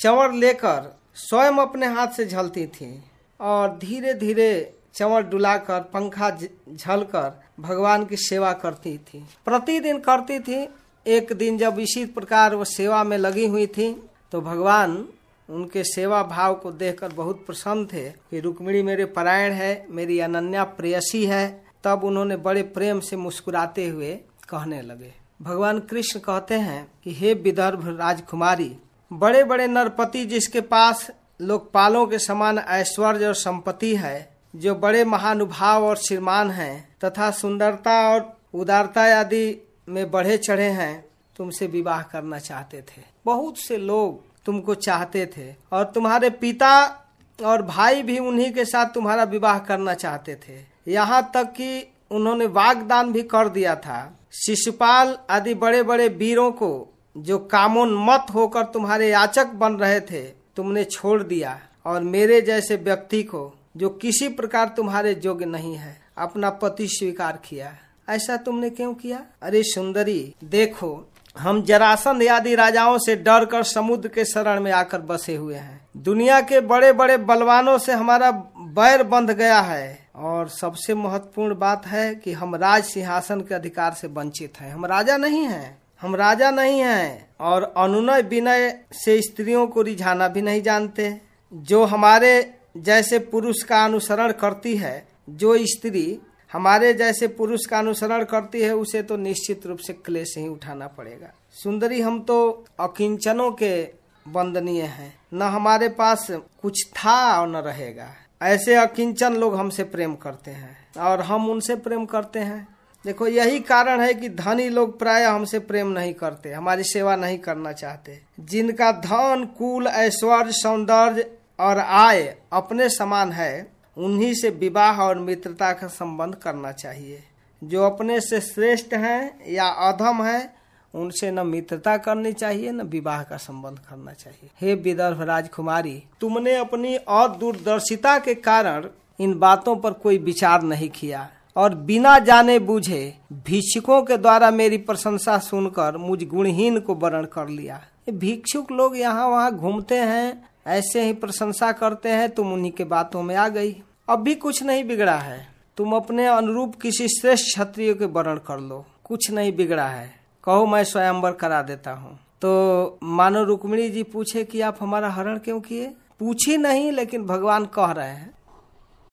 चंवर लेकर स्वयं अपने हाथ से झलती थी और धीरे धीरे चंवर डुलाकर, पंखा झलकर भगवान की सेवा करती थी। प्रतिदिन करती थी, एक दिन जब इसी प्रकार वो सेवा में लगी हुई थी तो भगवान उनके सेवा भाव को देखकर बहुत प्रसन्न थे कि, रुक्मिणी मेरे परायण है, मेरी अनन्या प्रेयसी है। तब उन्होंने बड़े प्रेम से मुस्कुराते हुए कहने लगे। भगवान कृष्ण कहते हैं कि, हे विदर्भ राजकुमारी बड़े बड़े नरपति जिसके पास लोकपालों के समान ऐश्वर्य और संपत्ति है, जो बड़े महानुभाव और श्रीमान हैं, तथा सुंदरता और उदारता आदि में बढ़े चढ़े हैं, तुमसे विवाह करना चाहते थे। बहुत से लोग तुमको चाहते थे, और तुम्हारे पिता और भाई भी उन्हीं के साथ तुम्हारा विवाह करना चाहते थे। यहाँ तक कि उन्होंने वागदान भी कर दिया था। शिशुपाल आदि बड़े बड़े वीरों को जो कामोन्मत होकर तुम्हारे याचक बन रहे थे, तुमने छोड़ दिया। और मेरे जैसे व्यक्ति को, जो किसी प्रकार तुम्हारे योग्य नहीं है, अपना पति स्वीकार किया। ऐसा तुमने क्यों किया? अरे सुंदरी, देखो, हम जरासन आदि राजाओं से डर कर समुद्र के शरण में आकर बसे हुए हैं। दुनिया के बड़े बड़े बलवानों से हमारा बैर बंध गया है। और सबसे महत्वपूर्ण बात है कि हम राज सिंहासन के अधिकार से वंचित हैं। हम राजा नहीं हैं। हम राजा नहीं हैं और अनुनय विनय से स्त्रियों को रिझाना भी नहीं जानते। जो हमारे जैसे पुरुष का अनुसरण करती है, जो स्त्री हमारे जैसे पुरुष का अनुसरण करती है, उसे तो निश्चित रूप से क्लेश ही उठाना पड़ेगा। सुंदरी हम तो अकिंचनों के वंदनीय हैं। न हमारे पास कुछ था और न रहेगा। ऐसे अकिंचन लोग हमसे प्रेम करते हैं और हम उनसे प्रेम करते हैं। देखो, यही कारण है कि धनी लोग प्राय हमसे प्रेम नहीं करते, हमारी सेवा नहीं करना चाहते। जिनका धन, कुल, ऐश्वर्य, सौंदर्य और आय अपने समान है, उन्हीं से विवाह और मित्रता का संबंध करना चाहिए। जो अपने से श्रेष्ठ हैं या अधम हैं, उनसे न मित्रता करनी चाहिए, न विवाह का संबंध करना चाहिए। हे विदर्भ राजकुमारी, तुमने अपनी अदूरदर्शिता के कारण इन बातों पर कोई विचार नहीं किया। और बिना जाने बूझे भिक्षुकों के द्वारा मेरी प्रशंसा सुनकर मुझ गुणहीन को वर्ण कर लिया। भिक्षुक लोग यहाँ वहाँ घूमते हैं, ऐसे ही प्रशंसा करते हैं, तुम उन्हीं के बातों में आ गई। अब भी कुछ नहीं बिगड़ा है। तुम अपने अनुरूप किसी श्रेष्ठ क्षत्रिय के वर्ण कर लो। कुछ नहीं बिगड़ा है। कहो, मैं स्वयंवर करा देता हूँ। तो मानो रुक्मिणी जी पूछे कि आप हमारा हरण क्यों किए? पूछी नहीं, लेकिन भगवान कह रहे हैं।